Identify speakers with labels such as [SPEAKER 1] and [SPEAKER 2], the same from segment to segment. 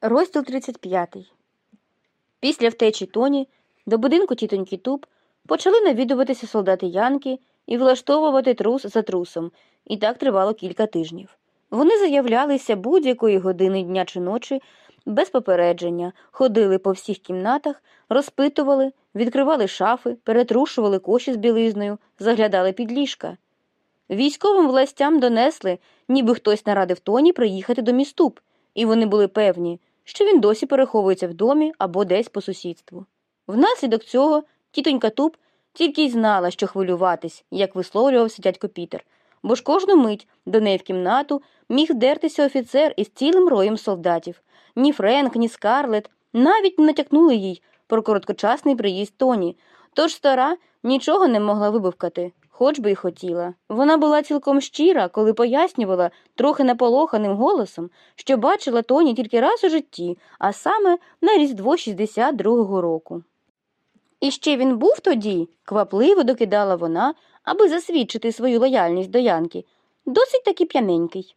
[SPEAKER 1] Розділ 35. Після втечі Тоні до будинку тітоньки Туб почали навідуватися солдати Янки і влаштовувати трус за трусом, і так тривало кілька тижнів. Вони заявлялися будь-якої години дня чи ночі, без попередження, ходили по всіх кімнатах, розпитували, відкривали шафи, перетрушували коші з білизною, заглядали під ліжка. Військовим властям донесли, ніби хтось нарадив Тоні приїхати до містуб, і вони були певні, що він досі переховується в домі або десь по сусідству. Внаслідок цього тітонька Туб тільки й знала, що хвилюватись, як висловлювався дядько Пітер, бо ж кожну мить до неї в кімнату міг дертися офіцер із цілим роєм солдатів. Ні Френк, ні Скарлет навіть не натякнули їй про короткочасний приїзд Тоні, тож стара нічого не могла вибивкати, хоч би й хотіла. Вона була цілком щира, коли пояснювала трохи наполоханим голосом, що бачила Тоні тільки раз у житті, а саме на Різдво 62-го року. І ще він був тоді, квапливо докидала вона, аби засвідчити свою лояльність до Янки, досить таки п'яненький.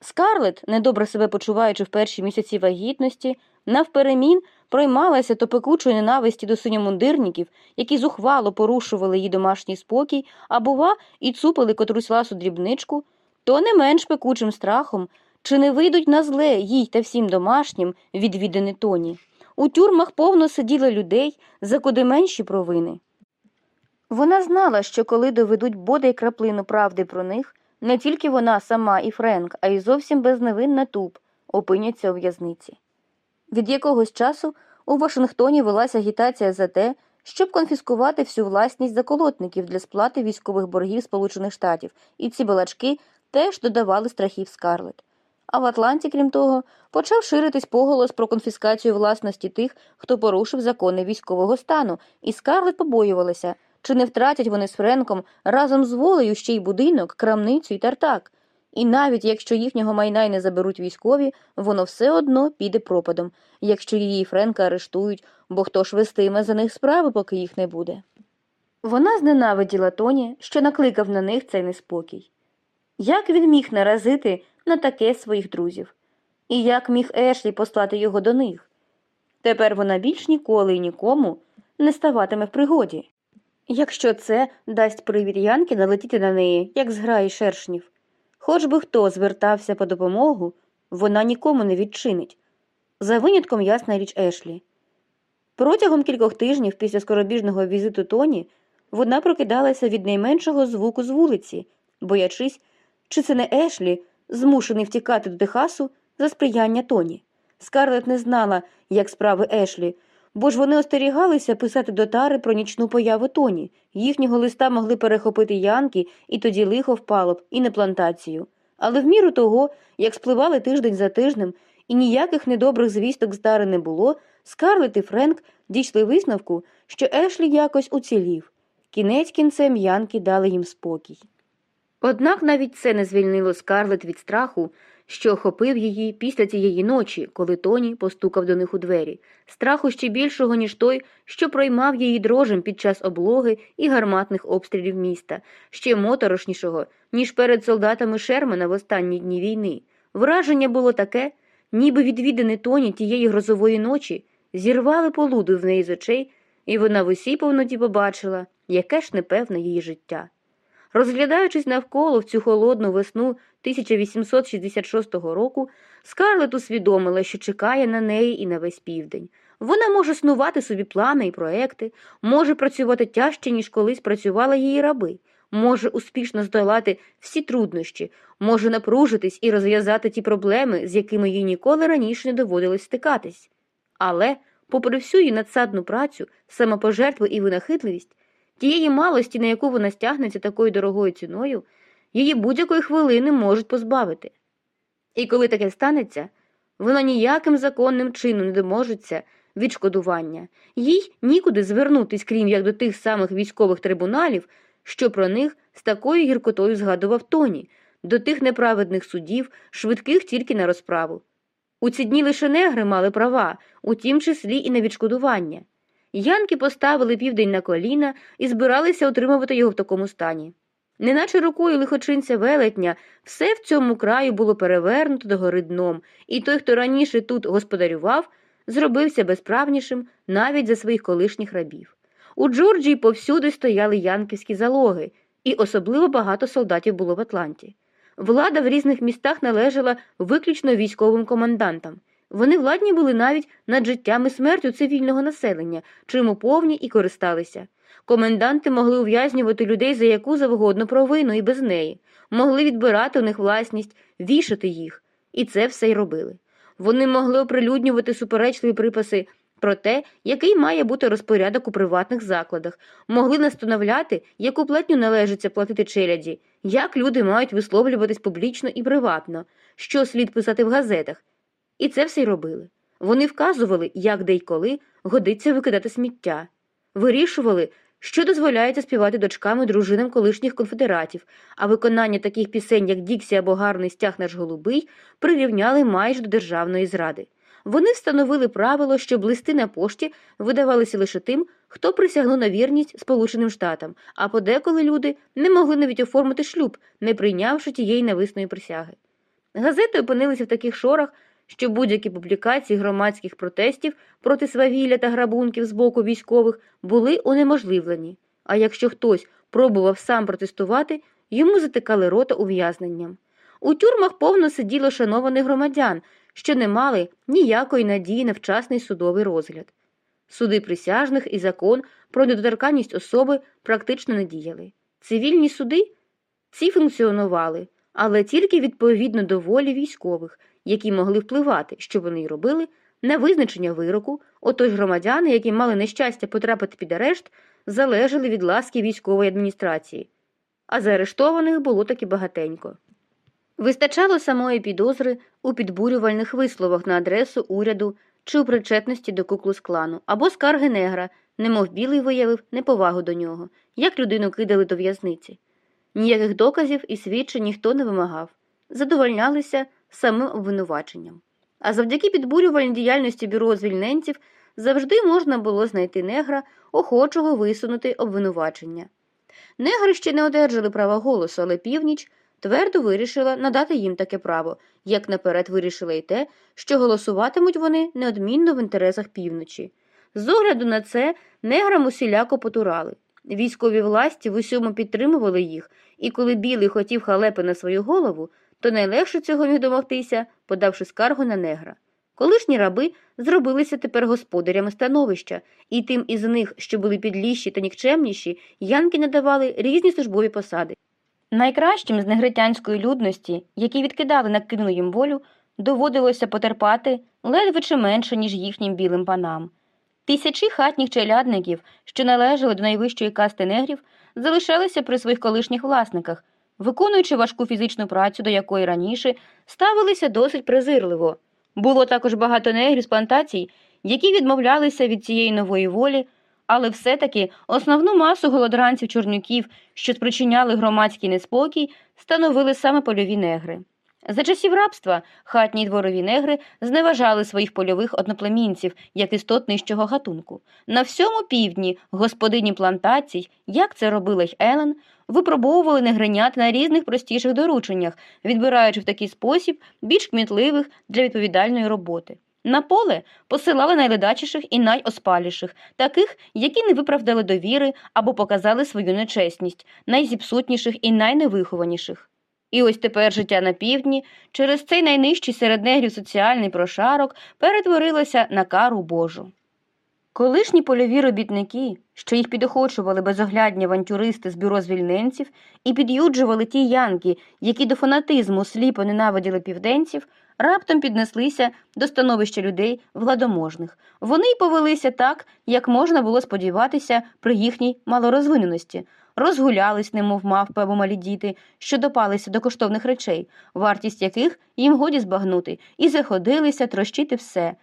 [SPEAKER 1] Скарлет, недобре себе почуваючи в перші місяці вагітності, навперемін проймалася то пекучої ненависті до синьомундирників, які зухвало порушували її домашній спокій, а бува, і цупили котрусь ласу дрібничку, то не менш пекучим страхом, чи не вийдуть на зле їй та всім домашнім відвідини тоні. У тюрмах повно сиділо людей за куди менші провини. Вона знала, що коли доведуть бодай краплину правди про них, не тільки вона сама і Френк, а й зовсім безневинна туп опиняться у в'язниці. Від якогось часу у Вашингтоні велася агітація за те, щоб конфіскувати всю власність заколотників для сплати військових боргів Сполучених Штатів, і ці балачки теж додавали страхів Скарлет. А в Атланті, крім того, почав ширитись поголос про конфіскацію власності тих, хто порушив закони військового стану, і Скарлет побоювалася, чи не втратять вони з Френком разом з волею ще й будинок, крамницю і тартак. І навіть якщо їхнього майна й не заберуть військові, воно все одно піде пропадом, якщо її Френка арештують, бо хто ж вестиме за них справи, поки їх не буде. Вона зненавиділа Тоні, що накликав на них цей неспокій. Як він міг наразити на таке своїх друзів? І як міг Ешлі послати його до них? Тепер вона більш ніколи і нікому не ставатиме в пригоді. Якщо це дасть привід Янки налетіти на неї, як зграї шершнів. Хоч би хто звертався по допомогу, вона нікому не відчинить. За винятком ясна річ Ешлі. Протягом кількох тижнів після скоробіжного візиту Тоні вона прокидалася від найменшого звуку з вулиці, боячись, чи це не Ешлі, змушений втікати до Техасу за сприяння Тоні. Скарлет не знала, як справи Ешлі, бо ж вони остерігалися писати до тари про нічну появу Тоні. Їхнього листа могли перехопити янки, і тоді лихо впало б і на плантацію. Але в міру того, як спливали тиждень за тижнем, і ніяких недобрих звісток з тари не було, Скарлет і Френк дійшли висновку, що Ешлі якось уцілів. Кінець кінцем янки дали їм спокій. Однак навіть це не звільнило Скарлет від страху, що охопив її після цієї ночі, коли Тоні постукав до них у двері, страху ще більшого, ніж той, що проймав її дрожем під час облоги і гарматних обстрілів міста, ще моторошнішого, ніж перед солдатами Шермана в останні дні війни. Враження було таке, ніби відвідини Тоні тієї грозової ночі зірвали полуду в неї з очей, і вона в усій повноті побачила, яке ж непевне її життя. Розглядаючись навколо в цю холодну весну 1866 року, Скарлет усвідомила, що чекає на неї і на весь південь. Вона може снувати собі плани і проекти, може працювати тяжче, ніж колись працювали її раби, може успішно здолати всі труднощі, може напружитись і розв'язати ті проблеми, з якими їй ніколи раніше не доводилось стикатись. Але, попри всю її надсадну працю, самопожертву і винахитливість, Тієї малості, на яку вона стягнеться такою дорогою ціною, її будь-якої хвилини можуть позбавити. І коли таке станеться, вона ніяким законним чином не доможеться відшкодування, їй нікуди звернутись, крім як до тих самих військових трибуналів, що про них з такою гіркотою згадував Тоні, до тих неправедних судів, швидких тільки на розправу. У ці дні лише негри мали права, у тім числі і на відшкодування. Янки поставили південь на коліна і збиралися утримувати його в такому стані. Неначе рукою лихочинця велетня, все в цьому краю було перевернуто догори дном, і той, хто раніше тут господарював, зробився безправнішим навіть за своїх колишніх рабів. У Джорджії повсюди стояли янківські залоги, і особливо багато солдатів було в Атланті. Влада в різних містах належала виключно військовим командантам. Вони владні були навіть над життям і смертю цивільного населення, чим уповні і користалися. Коменданти могли ув'язнювати людей за яку завгодно провину і без неї, могли відбирати у них власність, вішати їх, і це все й робили. Вони могли оприлюднювати суперечливі приписи про те, який має бути розпорядок у приватних закладах, могли настановляти, яку платню належиться платити челяді, як люди мають висловлюватись публічно і приватно, що слід писати в газетах. І це все й робили. Вони вказували, як де й коли годиться викидати сміття, вирішували, що дозволяється співати дочкам і дружинам колишніх конфедератів, а виконання таких пісень, як Діксі або гарний стяг наш голубий, прирівняли майже до державної зради. Вони встановили правило, щоб листи на пошті видавалися лише тим, хто присягнув на вірність Сполученим Штатам, а подеколи люди не могли навіть оформити шлюб, не прийнявши тієї нависної присяги. Газети опинилися в таких шорах, що будь-які публікації громадських протестів проти свавілля та грабунків з боку військових були унеможливлені, а якщо хтось пробував сам протестувати, йому затикали рота ув'язненням. У тюрмах повно сиділо шанованих громадян, що не мали ніякої надії на вчасний судовий розгляд. Суди присяжних і закон про недоторканність особи практично не діяли. Цивільні суди ці функціонували, але тільки відповідно до волі військових, які могли впливати, що вони й робили, на визначення вироку, отож громадяни, які мали нещастя потрапити під арешт, залежали від ласки військової адміністрації, а заарештованих було таки багатенько. Вистачало самої підозри у підбурювальних висловах на адресу уряду чи у причетності до куклус-клану, або скарги негра, немов білий виявив неповагу до нього, як людину кидали до в'язниці. Ніяких доказів і свідчень ніхто не вимагав, задовольнялися самим обвинуваченням. А завдяки підбурювальній діяльності бюро звільненців завжди можна було знайти негра, охочого висунути обвинувачення. Негри ще не одержали права голосу, але північ твердо вирішила надати їм таке право, як наперед вирішила й те, що голосуватимуть вони неодмінно в інтересах півночі. З огляду на це неграм усіляко потурали. Військові власті в усьому підтримували їх, і коли білий хотів халепи на свою голову, то найлегше цього міг домогтися, подавши скаргу на негра. Колишні раби зробилися тепер господарями становища, і тим із них, що були підліші та нікчемніші, янки надавали різні службові посади. Найкращим з негритянської людності, які відкидали накинулу їм волю, доводилося потерпати ледве чи менше, ніж їхнім білим панам. Тисячі хатніх челядників, що належали до найвищої касти негрів, залишалися при своїх колишніх власниках, виконуючи важку фізичну працю, до якої раніше ставилися досить презирливо. Було також багато негрів з плантацій, які відмовлялися від цієї нової волі, але все-таки основну масу голодранців чорнюків, що спричиняли громадський неспокій, становили саме польові негри. За часів рабства хатні й дворові негри зневажали своїх польових одноплемінців як істот нижчого гатунку. На всьому півдні господині плантацій, як це робила й Елен, випробовували негринят на різних простіших дорученнях, відбираючи в такий спосіб більш кмітливих для відповідальної роботи. На поле посилали найледачіших і найоспаліших, таких, які не виправдали довіри або показали свою нечесність, найзіпсутніших і найневихованіших. І ось тепер життя на півдні через цей найнижчий серед негрів соціальний прошарок перетворилося на кару Божу. Колишні польові робітники, що їх підохочували безоглядні авантюристи з бюро звільненців і під'юджували ті янки, які до фанатизму сліпо ненавиділи південців, раптом піднеслися до становища людей владоможних. Вони й повелися так, як можна було сподіватися при їхній малорозвиненості, розгулялись, немов мавпи або малі діти, що допалися до коштовних речей, вартість яких їм годі збагнути, і заходилися трощити все,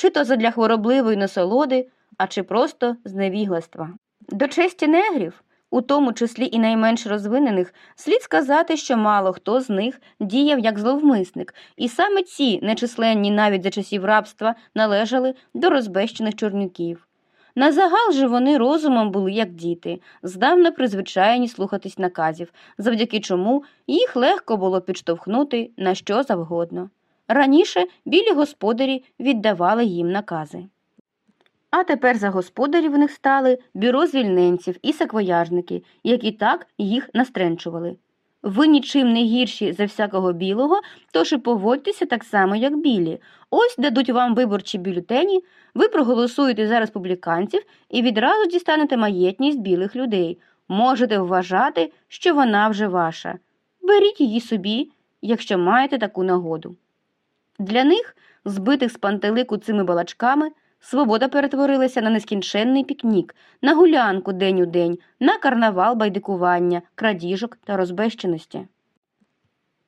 [SPEAKER 1] чи то задля хворобливої насолоди, а чи просто з невігластва. До честі негрів, у тому числі і найменш розвинених, слід сказати, що мало хто з них діяв як зловмисник, і саме ці, нечисленні навіть за часів рабства, належали до розбещених чорнюків. На загал же вони розумом були як діти, здавна призвичайні слухатись наказів, завдяки чому їх легко було підштовхнути на що завгодно. Раніше білі господарі віддавали їм накази. А тепер за господарів в них стали бюро звільненців і саквояжники, які так їх настренчували. Ви нічим не гірші за всякого білого, тож і поводьтеся так само, як білі. Ось дадуть вам виборчі бюлетені, ви проголосуєте за республіканців і відразу дістанете маєтність білих людей. Можете вважати, що вона вже ваша. Беріть її собі, якщо маєте таку нагоду. Для них, збитих з пантелику цими балачками, свобода перетворилася на нескінченний пікнік, на гулянку день у день, на карнавал байдикування, крадіжок та розбещеності.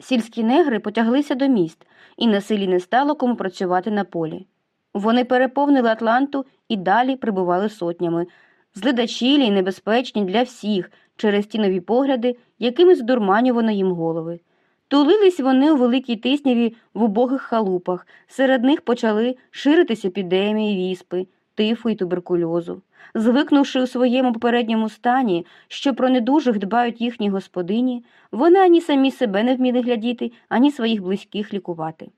[SPEAKER 1] Сільські негри потяглися до міст, і на селі не стало кому працювати на полі. Вони переповнили Атланту і далі прибували сотнями, зледачілі й небезпечні для всіх через ті нові погляди, якими здурманювано їм голови. Тулились вони у великій тисняві в убогих халупах, серед них почали ширитися епідемії віспи, тифу і туберкульозу. Звикнувши у своєму попередньому стані, що про недужих дбають їхні господині, вони ані самі себе не вміли глядіти, ані своїх близьких лікувати.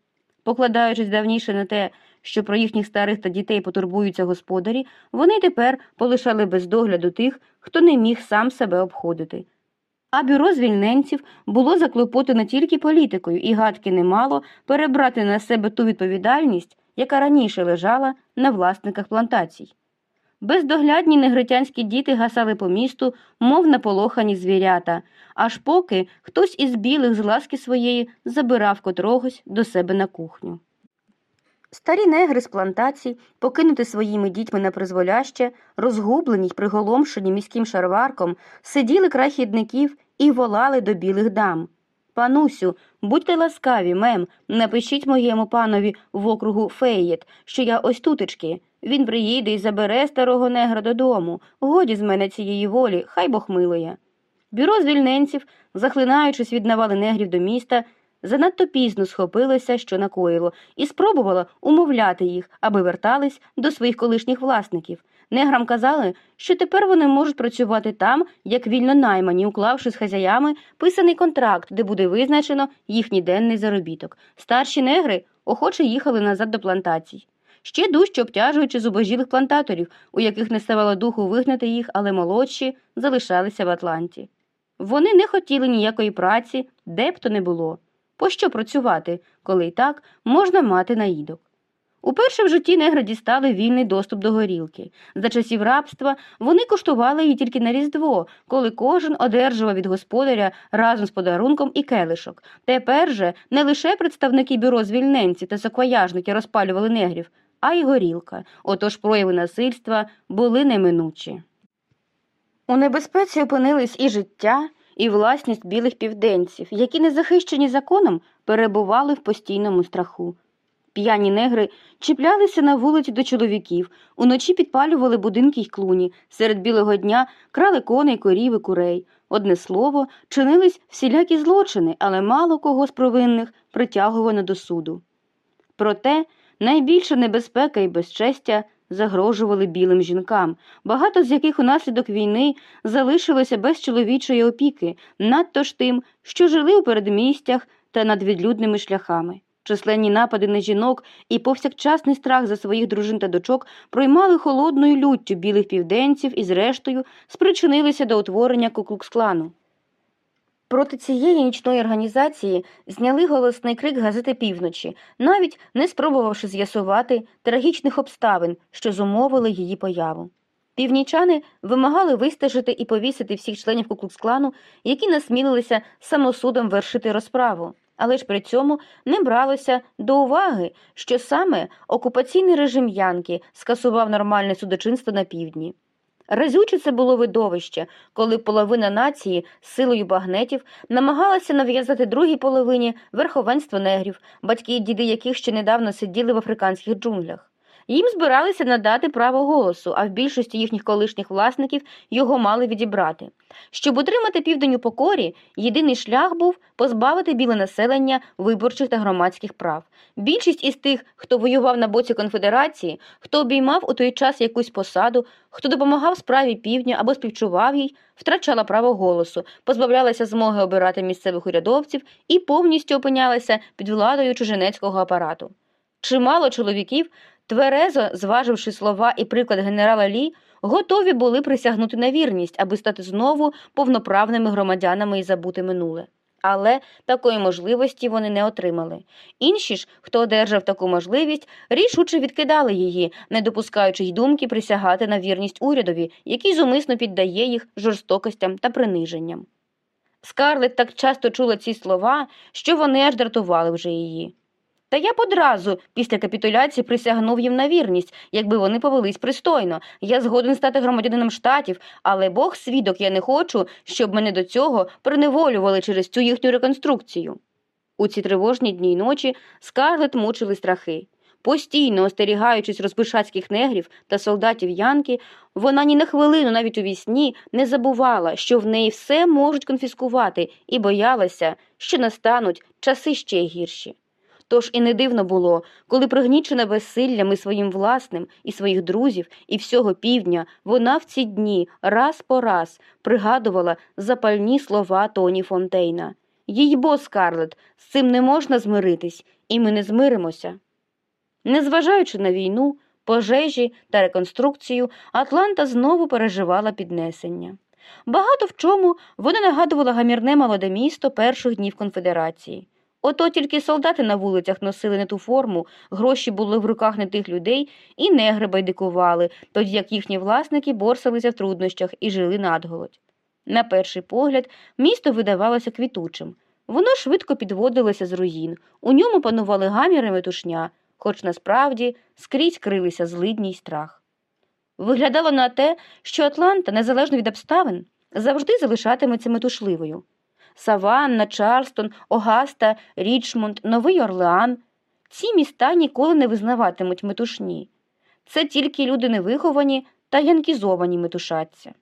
[SPEAKER 1] Покладаючись давніше на те, що про їхніх старих та дітей потурбуються господарі, вони тепер полишали без догляду тих, хто не міг сам себе обходити. А бюро звільненців було заклопотане тільки політикою, і гадки не мало перебрати на себе ту відповідальність, яка раніше лежала на власниках плантацій. Бездоглядні негритянські діти гасали по місту, мов наполохані звірята, аж поки хтось із білих з ласки своєї забирав котрогось до себе на кухню. Старі негри з плантацій, покинуті своїми дітьми на призволяще, розгублені й приголомшені міським шарварком, сиділи край хідників і волали до білих дам. Панусю, будьте ласкаві, мем, напишіть моєму панові в округу Феєт, що я ось тутечки. Він приїде і забере старого негра додому. Годі з мене цієї волі, хай Бог милує. Бюро звільненців, захлинаючись від навали негрів до міста, занадто пізно схопилося, що накоїло, і спробувало умовляти їх, аби вертались до своїх колишніх власників. Неграм казали, що тепер вони можуть працювати там, як вільно наймані, уклавши з хазяями писаний контракт, де буде визначено їхній денний заробіток. Старші негри охоче їхали назад до плантацій. Ще дужче обтяжуючи зубожілих плантаторів, у яких не ставало духу вигнати їх, але молодші залишалися в Атланті. Вони не хотіли ніякої праці, де б то не було. Пощо працювати, коли й так можна мати наїдок? Уперше в житті негри дістали вільний доступ до горілки. За часів рабства вони куштували її тільки на Різдво, коли кожен одержував від господаря разом з подарунком і келишок. Тепер же не лише представники бюро звільненці та саквояжники розпалювали негрів, а й горілка. Отож прояви насильства були неминучі. У небезпеці опинились і життя, і власність білих південців, які, не захищені законом, перебували в постійному страху. П'яні негри чіплялися на вулиці до чоловіків, уночі підпалювали будинки й клуні, серед білого дня крали коней, корів і курей. Одне слово, чинились всілякі злочини, але мало кого з провинних притягувано до суду. Проте найбільша небезпека і безчестя загрожували білим жінкам, багато з яких унаслідок війни залишилося без чоловічої опіки, надто ж тим, що жили у передмістях та над відлюдними шляхами. Численні напади на жінок і повсякчасний страх за своїх дружин та дочок проймали холодною люттю білих південців і, зрештою, спричинилися до утворення Куклукс-клану. Проти цієї нічної організації зняли голосний крик газети півночі, навіть не спробувавши з'ясувати трагічних обставин, що зумовили її появу. Північани вимагали вистежити і повісити всіх членів Куклукс-клану, які насмілилися самосудом вершити розправу. Але ж при цьому не бралося до уваги, що саме окупаційний режим Янки скасував нормальне судочинство на півдні. Разюче це було видовище, коли половина нації з силою багнетів намагалася нав'язати другій половині верховенство негрів, батьки і діди яких ще недавно сиділи в африканських джунглях. Їм збиралися надати право голосу, а в більшості їхніх колишніх власників його мали відібрати. Щоб утримати південь у покорі, єдиний шлях був позбавити біле населення виборчих та громадських прав. Більшість із тих, хто воював на боці конфедерації, хто обіймав у той час якусь посаду, хто допомагав справі півдня або співчував їй, втрачала право голосу, позбавлялася змоги обирати місцевих урядовців і повністю опинялася під владою чужинецького апарату. Чимало чоловіків, тверезо зваживши слова і приклад генерала Лі, готові були присягнути на вірність, аби стати знову повноправними громадянами і забути минуле. Але такої можливості вони не отримали. Інші ж, хто одержав таку можливість, рішуче відкидали її, не допускаючи й думки присягати на вірність урядові, який зумисно піддає їх жорстокостям та приниженням. Скарлет так часто чула ці слова, що вони аж дратували вже її. Та я б одразу після капітуляції присягнув їм на вірність, якби вони повелись пристойно. Я згоден стати громадянином штатів, але Бог свідок, я не хочу, щоб мене до цього приневолювали через цю їхню реконструкцію. У ці тривожні дні й ночі Скарлет мучили страхи. Постійно остерігаючись розпишацьких негрів та солдатів Янки, вона ні на хвилину, навіть у вісні, не забувала, що в неї все можуть конфіскувати, і боялася, що настануть часи ще гірші. Тож і не дивно було, коли пригнічена безсиллям і своїм власним, і своїх друзів, і всього півдня, вона в ці дні раз по раз пригадувала запальні слова Тоні Фонтейна. Їй бо, Скарлет, з цим не можна змиритись, і ми не змиримося. Незважаючи на війну, пожежі та реконструкцію, Атланта знову переживала піднесення. Багато в чому вона нагадувала гамірне молоде місто перших днів конфедерації. Ото тільки солдати на вулицях носили не ту форму, гроші були в руках не тих людей, і негри байдикували, тоді як їхні власники борсалися в труднощах і жили надголодь. На перший погляд, місто видавалося квітучим. Воно швидко підводилося з руїн, у ньому панували гамір і метушня, хоч насправді скрізь крилися злидні й страх. Виглядало на те, що Атланта, незалежно від обставин, завжди залишатиметься метушливою. Саванна, Чарльстон, Огаста, Річмонд, Новий Орлеан. Ці міста ніколи не визнаватимуть метушні. Це тільки люди невиховані та янкізовані метушаться.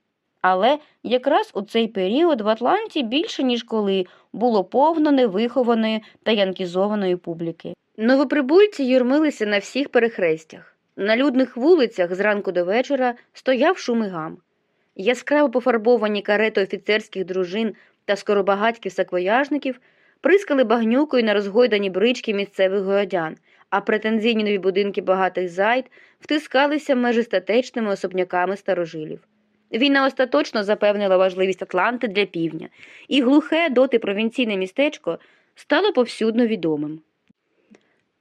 [SPEAKER 1] Але якраз у цей період в Атланті більше, ніж коли, було повно невихованої та янкізованої публіки. Новоприбульці юрмилися на всіх перехрестях. На людних вулицях зранку до вечора стояв шум і гам. Яскраво пофарбовані карети офіцерських дружин та скоробагатьків саквояжників прискали багнюкою на розгойдані брички місцевих городян, а претензійні нові будинки багатих зайд втискалися межі статечними особняками старожилів. Війна остаточно запевнила важливість Атланти для півдня, і глухе доти провінційне містечко стало повсюдно відомим.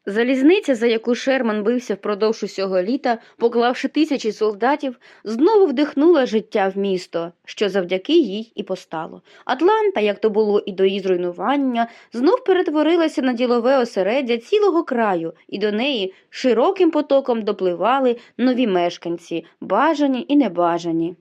[SPEAKER 1] Залізниця, за яку Шерман бився впродовж усього літа, поклавши тисячі солдатів, знову вдихнула життя в місто, що завдяки їй і постало. Атланта, як то було і до її зруйнування, знов перетворилася на ділове осереддя цілого краю, і до неї широким потоком допливали нові мешканці, бажані і небажані.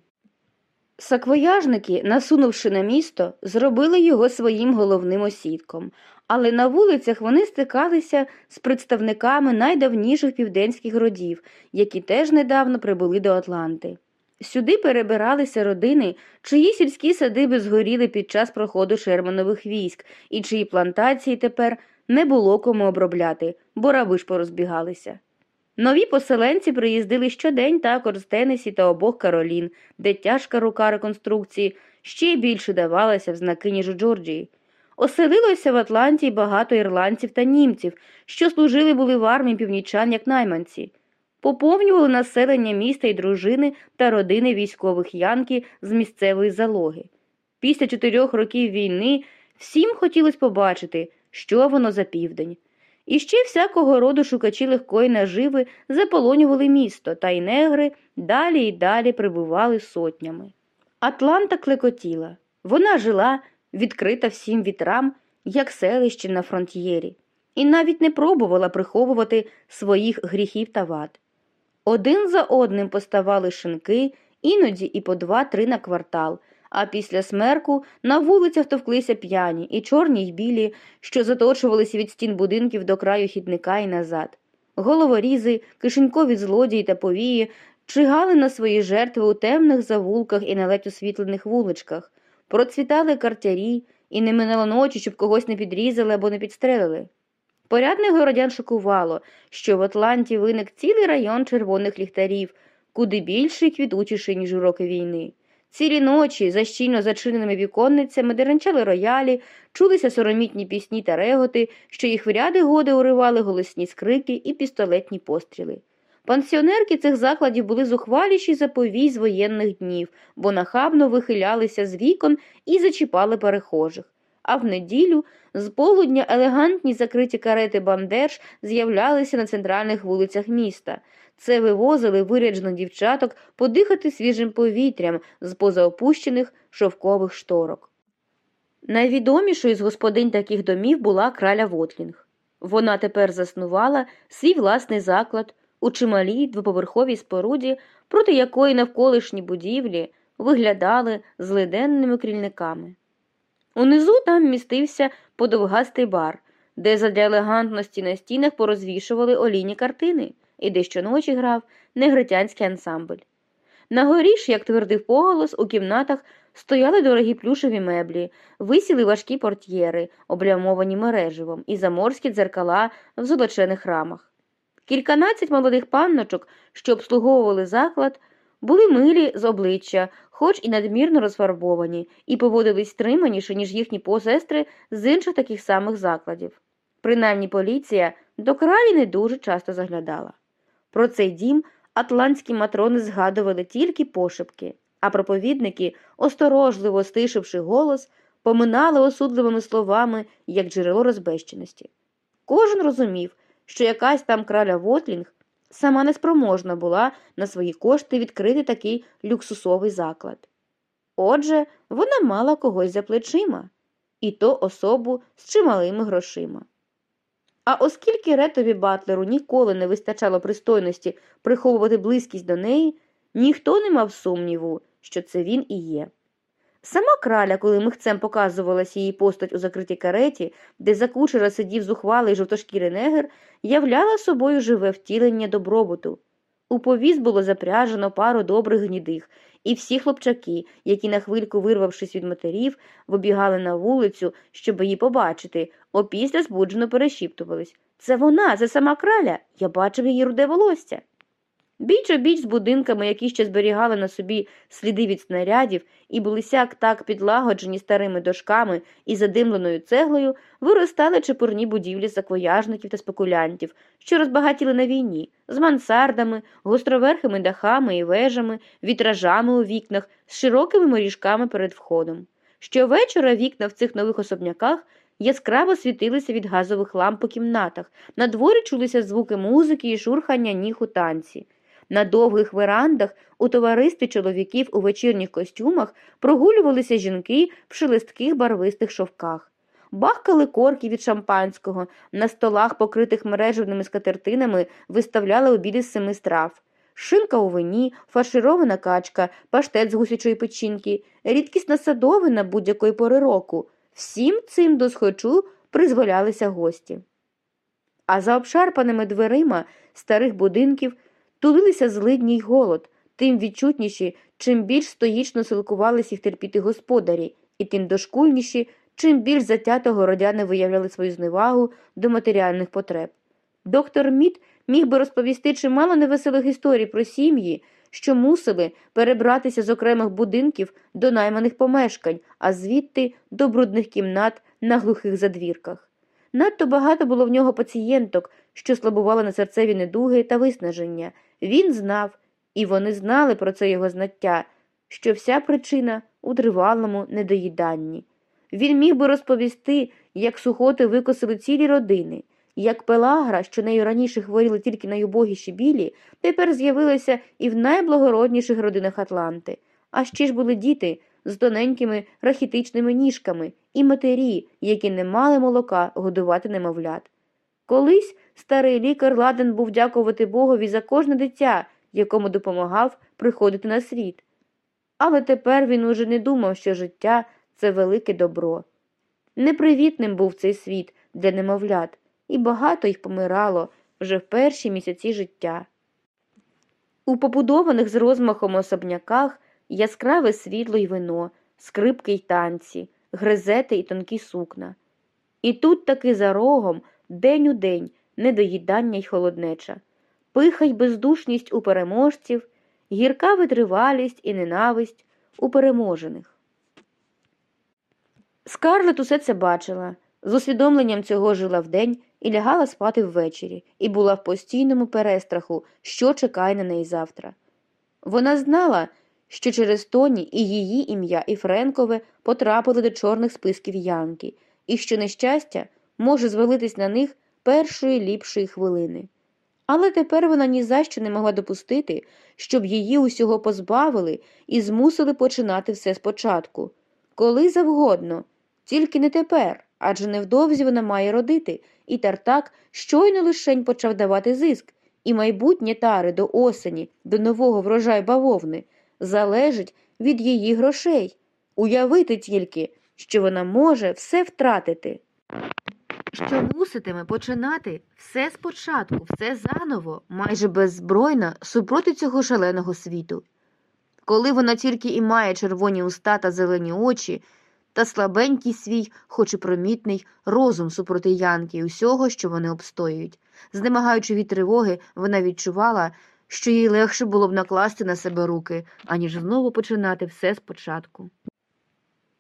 [SPEAKER 1] Саквояжники, насунувши на місто, зробили його своїм головним осідком, але на вулицях вони стикалися з представниками найдавніших південських родів, які теж недавно прибули до Атланти. Сюди перебиралися родини, чиї сільські садиби згоріли під час проходу шерманових військ, і чиї плантації тепер не було кому обробляти, бо раби ж порозбігалися. Нові поселенці приїздили щодень також з Теннесі та обох Каролін, де тяжка рука реконструкції ще більше давалася в знаки, ніж у Джорджії. Оселилося в Атланті багато ірландців та німців, що служили були в армії північан як найманці. Поповнювали населення міста й дружини та родини військових янки з місцевої залоги. Після чотирьох років війни всім хотілося побачити, що воно за південь. І ще всякого роду шукачі легкої наживи заполонювали місто, та й негри далі й далі прибували сотнями. Атланта клекотіла. Вона жила, відкрита всім вітрам, як селище на фронтієрі, і навіть не пробувала приховувати своїх гріхів та вад. Один за одним поставали шинки, іноді і по два-три на квартал, а після смерку на вулицях товклися п'яні, і чорні й білі, що заточувалися від стін будинків до краю хідника і назад. головорізи, кишенькові злодії та повії чигали на свої жертви у темних завулках і на ледь освітлених вуличках, процвітали картярі, і не минало ночі, щоб когось не підрізали або не підстрелили. Порядних городян шокувало, що в Атланті виник цілий район червоних ліхтарів, куди більший квітучіший, ніж у роки війни. Цілі ночі, за щільно зачиненими віконницями, деренчали роялі, чулися соромітні пісні та реготи, що їх в ряди годи уривали голосні скрики і пістолетні постріли. Пансіонерки цих закладів були зухваліші за повій з воєнних днів, бо нахабно вихилялися з вікон і зачіпали перехожих. А в неділю з полудня елегантні закриті карети бандерж з'являлися на центральних вулицях міста. Це вивозили виряджено дівчаток подихати свіжим повітрям з позаопущених шовкових шторок. Найвідомішою з господинь таких домів була краля Вотлінг. Вона тепер заснувала свій власний заклад у чималій двоповерховій споруді, проти якої навколишні будівлі виглядали злиденними крільниками. Унизу там містився подовгастий бар, де задля елегантності на стінах порозвішували олійні картини і де щоночі грав негритянський ансамбль. На горі ж, як твердив поголос, у кімнатах стояли дорогі плюшеві меблі, висіли важкі портьєри, облямовані мереживом, і заморські дзеркала в золочених рамах. Кільканадцять молодих панночок, що обслуговували заклад, були милі з обличчя, хоч і надмірно розфарбовані, і поводились стриманіше, ніж їхні посестри з інших таких самих закладів. Принаймні поліція до кралі не дуже часто заглядала. Про цей дім атлантські матрони згадували тільки пошепки, а проповідники, осторожливо стишивши голос, поминали осудливими словами як джерело розбещеності. Кожен розумів, що якась там краля Вотлінг сама неспроможна була на свої кошти відкрити такий люксусовий заклад. Отже, вона мала когось за плечима, і то особу з чималими грошима. А оскільки ретові Батлеру ніколи не вистачало пристойності приховувати близькість до неї, ніхто не мав сумніву, що це він і є. Сама краля, коли михцем показувалася її постать у закритій кареті, де за кучера сидів зухвалий жовтошкірий негр, являла собою живе втілення добробуту. У повіз було запряжено пару добрих гнідих, і всі хлопчаки, які, на хвильку вирвавшись від матерів, вибігали на вулицю, щоб її побачити, опісля збуджено перешіптувались. Це вона, це сама краля. Я бачив її руде волосся. Біч обіч з будинками, які ще зберігали на собі сліди від снарядів і були сяк так підлагоджені старими дошками і задимленою цеглою, виростали чепурні будівлі саквояжників та спекулянтів, що розбагатіли на війні, з мансардами, гостроверхими дахами і вежами, вітражами у вікнах, з широкими моріжками перед входом. Щовечора вікна в цих нових особняках яскраво світилися від газових ламп по кімнатах, на дворі чулися звуки музики і шурхання ніг у танці. На довгих верандах у товаристві чоловіків у вечірніх костюмах прогулювалися жінки в шелестких барвистих шовках. Бахкали корки від шампанського, на столах, покритих мережевними скатертинами, виставляли обіди з семи страв. Шинка у вині, фарширована качка, паштет з гусячої печінки, рідкісна садовина будь-якої пори року. Всім цим досхочу призволялися гості. А за обшарпаними дверима старих будинків тулилися злидні й голод, тим відчутніші, чим більш стоїчно силкувались їх терпіти господарі, і тим дошкульніші, чим більш затято городяни виявляли свою зневагу до матеріальних потреб. Доктор Мід міг би розповісти чимало невеселих історій про сім'ї, що мусили перебратися з окремих будинків до найманих помешкань, а звідти до брудних кімнат на глухих задвірках. Надто багато було в нього пацієнток, що слабували на серцеві недуги та виснаження. Він знав, і вони знали про це його знаття, що вся причина у тривалому недоїданні. Він міг би розповісти, як сухоти викосили цілі родини, як пелагра, що нею раніше хворіли тільки найубогіші білі, тепер з'явилася і в найблагородніших родинах Атланти. А ще ж були діти з тоненькими рахітичними ніжками і матері, які не мали молока годувати немовлят. Колись старий лікар ладен був дякувати Богові за кожне дитя, якому допомагав приходити на світ. Але тепер він уже не думав, що життя це велике добро. Непривітним був цей світ для немовлят, і багато їх помирало, вже в перші місяці життя. У побудованих з розмахом особняках яскраве світло й вино, скрипки й танці, гризети й тонкі сукна. І тут таки за рогом, день у день, недоїдання й холоднеча, пиха й бездушність у переможців, гірка витривалість і ненависть у переможених. Скарлет усе це бачила, з усвідомленням цього жила вдень і лягала спати ввечері, і була в постійному перестраху, що чекає на неї завтра. Вона знала, що через Тоні і її ім'я, і Френкове потрапили до чорних списків Янки, і що нещастя може звалитись на них першої ліпшої хвилини. Але тепер вона ні за що не могла допустити, щоб її усього позбавили і змусили починати все спочатку. Коли завгодно, тільки не тепер, адже невдовзі вона має родити, і Тартак щойно лишень почав давати зиск, і майбутнє тари до осені, до нового врожаю бавовни, залежить від її грошей. Уявити тільки, що вона може все втратити. Що муситиме починати все спочатку, все заново, майже беззбройна супроти цього шаленого світу. Коли вона тільки і має червоні уста та зелені очі, та слабенький свій, хоч і промітний, розум супроти Янки і усього, що вони обстоюють. Знемагаючи від тривоги, вона відчувала, що їй легше було б накласти на себе руки, аніж знову починати все спочатку.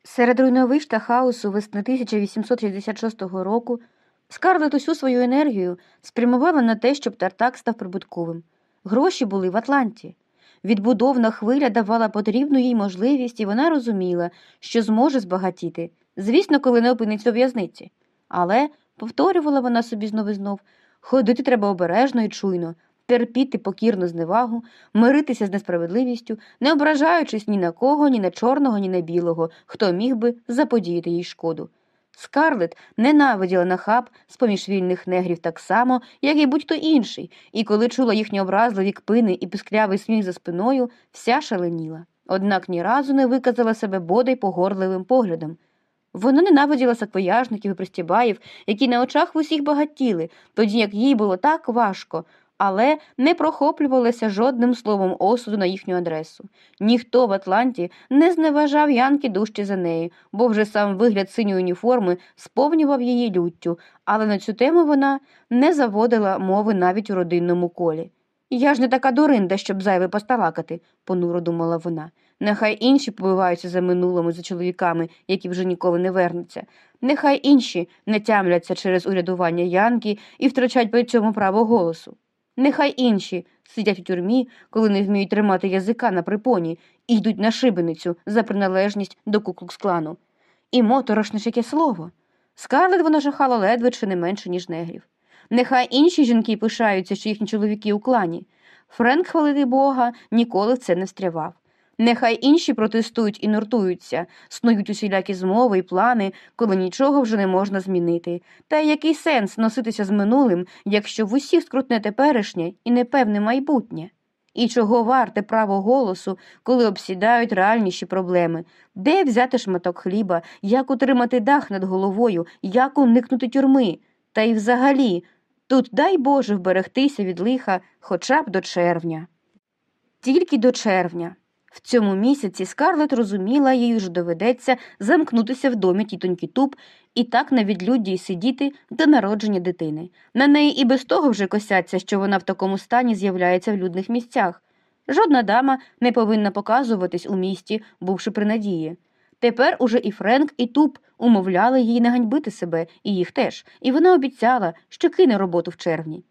[SPEAKER 1] Серед руйновищ та хаосу весни 1866 року Скарлет усю свою енергію спрямувала на те, щоб Тартак став прибутковим. Гроші були в Атланті. Відбудовна хвиля давала потрібну їй можливість, і вона розуміла, що зможе збагатіти, звісно, коли не опиниться у в'язниці. Але, повторювала вона собі знов і знов, ходити треба обережно і чуйно, терпіти покірну зневагу, миритися з несправедливістю, не ображаючись ні на кого, ні на чорного, ні на білого, хто міг би заподіяти їй шкоду. Скарлет ненавиділа нахаб з поміж вільних негрів так само, як і будь-хто інший, і коли чула їхні образливі кпини і писклявий сміх за спиною, вся шаленіла. Однак ні разу не виказала себе бодай погорливим поглядом. Вона ненавиділа саквояжників і пристібаїв, які на очах в усіх багатіли, тоді як їй було так важко, але не прохоплювалася жодним словом осуду на їхню адресу. Ніхто в Атланті не зневажав Янки дужче за неї, бо вже сам вигляд синьої уніформи сповнював її люттю, але на цю тему вона не заводила мови навіть у родинному колі. Я ж не така дуринда, щоб зайве посталакати, понуро думала вона. Нехай інші побиваються за минулими, за чоловіками, які вже ніколи не вернуться. Нехай інші не тямляться через урядування Янки і втрачають при цьому право голосу. Нехай інші сидять у тюрмі, коли не вміють тримати язика на припоні і йдуть на шибеницю за приналежність до куклукс-клану. І моторошне ж яке слово. Скарлет вона жахала ледве чи не менше, ніж негрів. Нехай інші жінки пишаються, що їхні чоловіки у клані. Френк, хвалити Бога, ніколи в це не встрявав. Нехай інші протестують і нуртуються, снують усілякі змови і плани, коли нічого вже не можна змінити. Та який сенс носитися з минулим, якщо в усіх скрутне теперішнє і непевне майбутнє? І чого варте право голосу, коли обсідають реальніші проблеми? Де взяти шматок хліба, як утримати дах над головою, як уникнути тюрми? Та й взагалі, тут дай Боже вберегтися від лиха хоча б до червня. Тільки до червня. В цьому місяці Скарлет розуміла, їй вже доведеться замкнутися в домі тітоньки Туб і так на відлюдді й сидіти до народження дитини. На неї і без того вже косяться, що вона в такому стані з'являється в людних місцях. Жодна дама не повинна показуватись у місті, бувши при надії. Тепер уже і Френк, і Туб умовляли її не ганьбити себе, і їх теж, і вона обіцяла, що кине роботу в червні.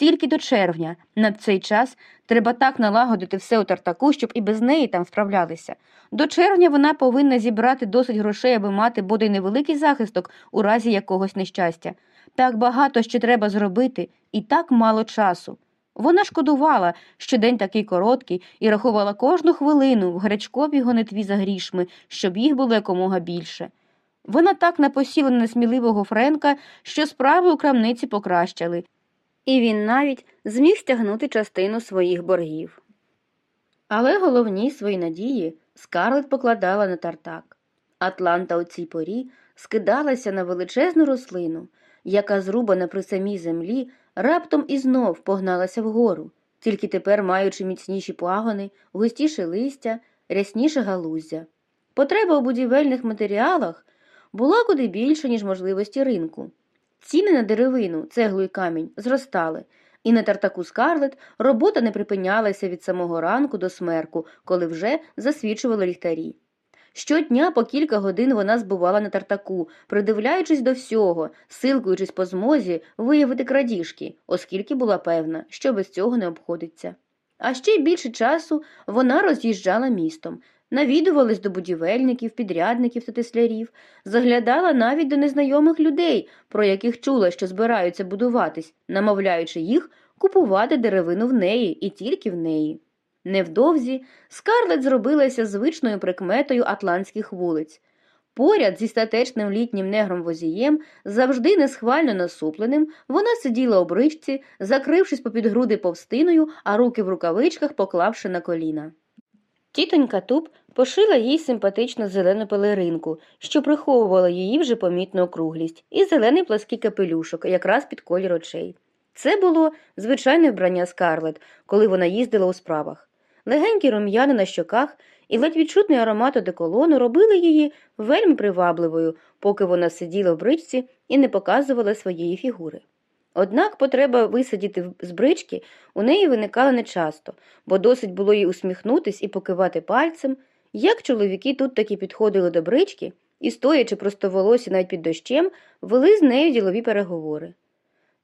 [SPEAKER 1] Тільки до червня, на цей час, треба так налагодити все у тартаку, щоб і без неї там справлялися. До червня вона повинна зібрати досить грошей, аби мати бодай невеликий захисток у разі якогось нещастя. Так багато ще треба зробити, і так мало часу. Вона шкодувала, що день такий короткий, і рахувала кожну хвилину в гарячковій гонитві за грішми, щоб їх було якомога більше. Вона так напосіла на несміливого Френка, що справи у крамниці покращали і він навіть зміг стягнути частину своїх боргів. Але головні свої надії Скарлет покладала на тартак. Атланта у цій порі скидалася на величезну рослину, яка, зрубана при самій землі, раптом і знов погналася вгору, тільки тепер маючи міцніші пагони, густіше листя, рясніше галуздя. Потреба у будівельних матеріалах була куди більше, ніж можливості ринку. Ціни на деревину, цеглу і камінь зростали, і на тартаку Скарлет робота не припинялася від самого ранку до смерку, коли вже засвічували ліхтарі. Щодня по кілька годин вона збувала на тартаку, придивляючись до всього, силкуючись по змозі виявити крадіжки, оскільки була певна, що без цього не обходиться. А ще більше часу вона роз'їжджала містом, навідувалась до будівельників, підрядників та теслярів, заглядала навіть до незнайомих людей, про яких чула, що збираються будуватись, намовляючи їх купувати деревину в неї і тільки в неї. Невдовзі Скарлет зробилася звичною прикметою атлантських вулиць. Поряд зі статечним літнім негром возієм, завжди несхвально насупленим, вона сиділа у бричці, закрившись попід груди повстиною, а руки в рукавичках поклавши на коліна. Тітонька Туб пошила їй симпатичну зелену пелеринку, що приховувала її вже помітну округлість, і зелений плаский капелюшок, якраз під колір очей. Це було звичайне вбрання Скарлет, коли вона їздила у справах. Легенькі рум'яни на щоках і ледь відчутний аромат одеколону робили її вельми привабливою, поки вона сиділа в бричці і не показувала своєї фігури. Однак потреба висидіти в- з брички у неї виникала нечасто, бо досить було їй усміхнутись і покивати пальцем, як чоловіки тут таки підходили до брички і, стоячи просто волосі навіть під дощем, вели з нею ділові переговори.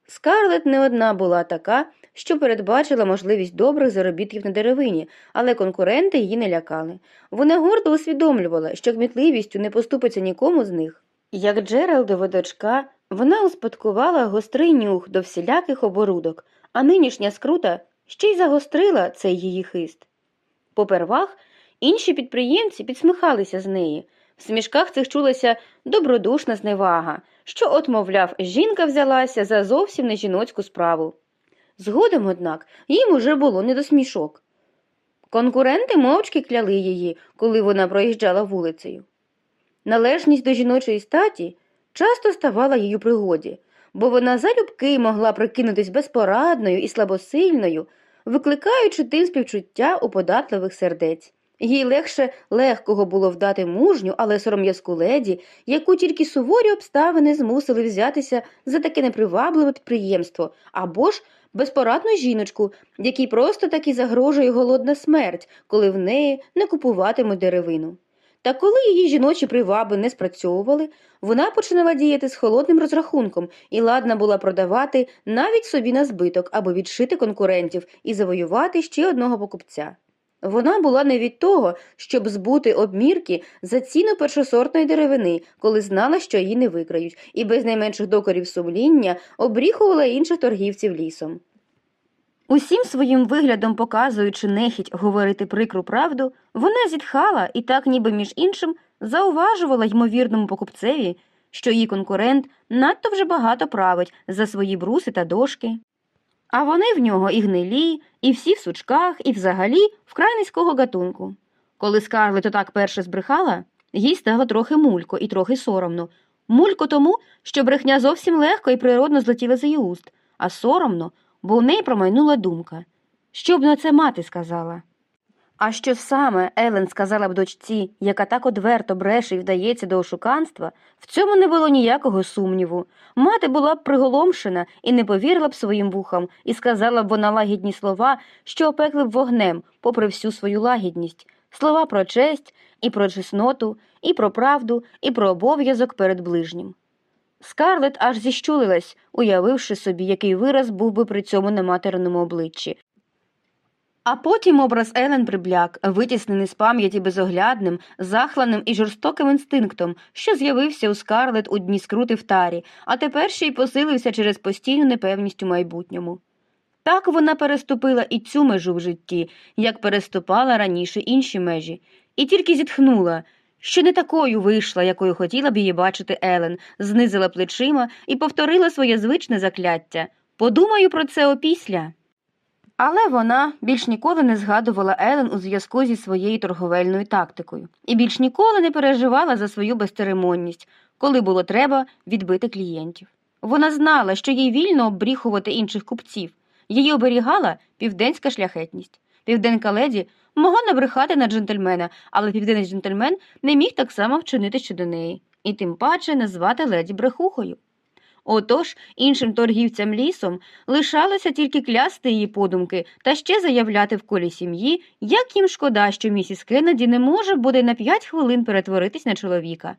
[SPEAKER 1] Скарлет не одна була така, що передбачила можливість добрих заробітків на деревині, але конкуренти її не лякали. Вона гордо усвідомлювала, що кмітливістю не поступиться нікому з них. Як Джералдова дочка, вона успадкувала гострий нюх до всіляких оборудок, а нинішня скрута ще й загострила цей її хист. Попервах інші підприємці підсміхалися з неї. В смішках цих чулася добродушна зневага, що, от, мовляв, жінка взялася за зовсім не жіноцьку справу. Згодом, однак, їм уже було не до смішок. Конкуренти мовчки кляли її, коли вона проїжджала вулицею. Належність до жіночої статі часто ставала їй у пригоді, бо вона залюбки могла прикинутись безпорадною і слабосильною, викликаючи тим співчуття у податливих сердець. Їй легше легкого було вдати мужню, але сором'язку леді, яку тільки суворі обставини змусили взятися за таке непривабливе підприємство, або ж безпорадну жіночку, якій просто таки загрожує голодна смерть, коли в неї не купуватимуть деревину. Та коли її жіночі приваби не спрацьовували, вона починала діяти з холодним розрахунком і ладна була продавати навіть собі на збиток або відшити конкурентів і завоювати ще одного покупця. Вона була не від того, щоб збути обмірки за ціну першосортної деревини, коли знала, що її не викрають, і без найменших докорів сумління обріхувала інших торгівців лісом. Усім своїм виглядом показуючи нехідь говорити прикру правду, вона зітхала і так, ніби між іншим, зауважувала ймовірному покупцеві, що її конкурент надто вже багато править за свої бруси та дошки. А вони в нього і гнилі, і всі в сучках, і взагалі вкрай низького гатунку. Коли Скарлет отак перше збрехала, їй стало трохи мулько і трохи соромно. Мулько тому, що брехня зовсім легко і природно злетіла з її уст, а соромно, бо в неї промайнула думка. Що б на це мати сказала? А що саме Елен сказала б дочці, яка так одверто бреше і вдається до ошуканства, в цьому не було ніякого сумніву. Мати була б приголомшена і не повірила б своїм вухам, і сказала б вона лагідні слова, що опекли б вогнем, попри всю свою лагідність, слова про честь, і про чесноту, і про правду, і про обов'язок перед ближнім. Скарлет аж зіщулилась, уявивши собі, який вираз був би при цьому на материному обличчі. А потім образ Елен прибляк, витіснений з пам'яті безоглядним, захланим і жорстоким інстинктом, що з'явився у Скарлет у дні скрути в тарі, а тепер ще й посилився через постійну непевність у майбутньому. Так вона переступила і цю межу в житті, як переступала раніше інші межі, і тільки зітхнула, що не такою вийшла, якою хотіла б її бачити Елен, знизила плечима і повторила своє звичне закляття. Подумаю про це опісля. Але вона більш ніколи не згадувала Елен у зв'язку зі своєю торговельною тактикою і більш ніколи не переживала за свою безцеремонність, коли було треба відбити клієнтів. Вона знала, що їй вільно обріхувати інших купців. Її оберігала південська шляхетність. Південка леді могла набрехати на джентльмена, але південний джентльмен не міг так само вчинити щодо неї, і тим паче назвати леді брехухою. Отож, іншим торгівцям лісом лишалося тільки клясти її подумки та ще заявляти в колі сім'ї, як їм шкода, що місіс Кеннеді не може буде на п'ять хвилин перетворитись на чоловіка.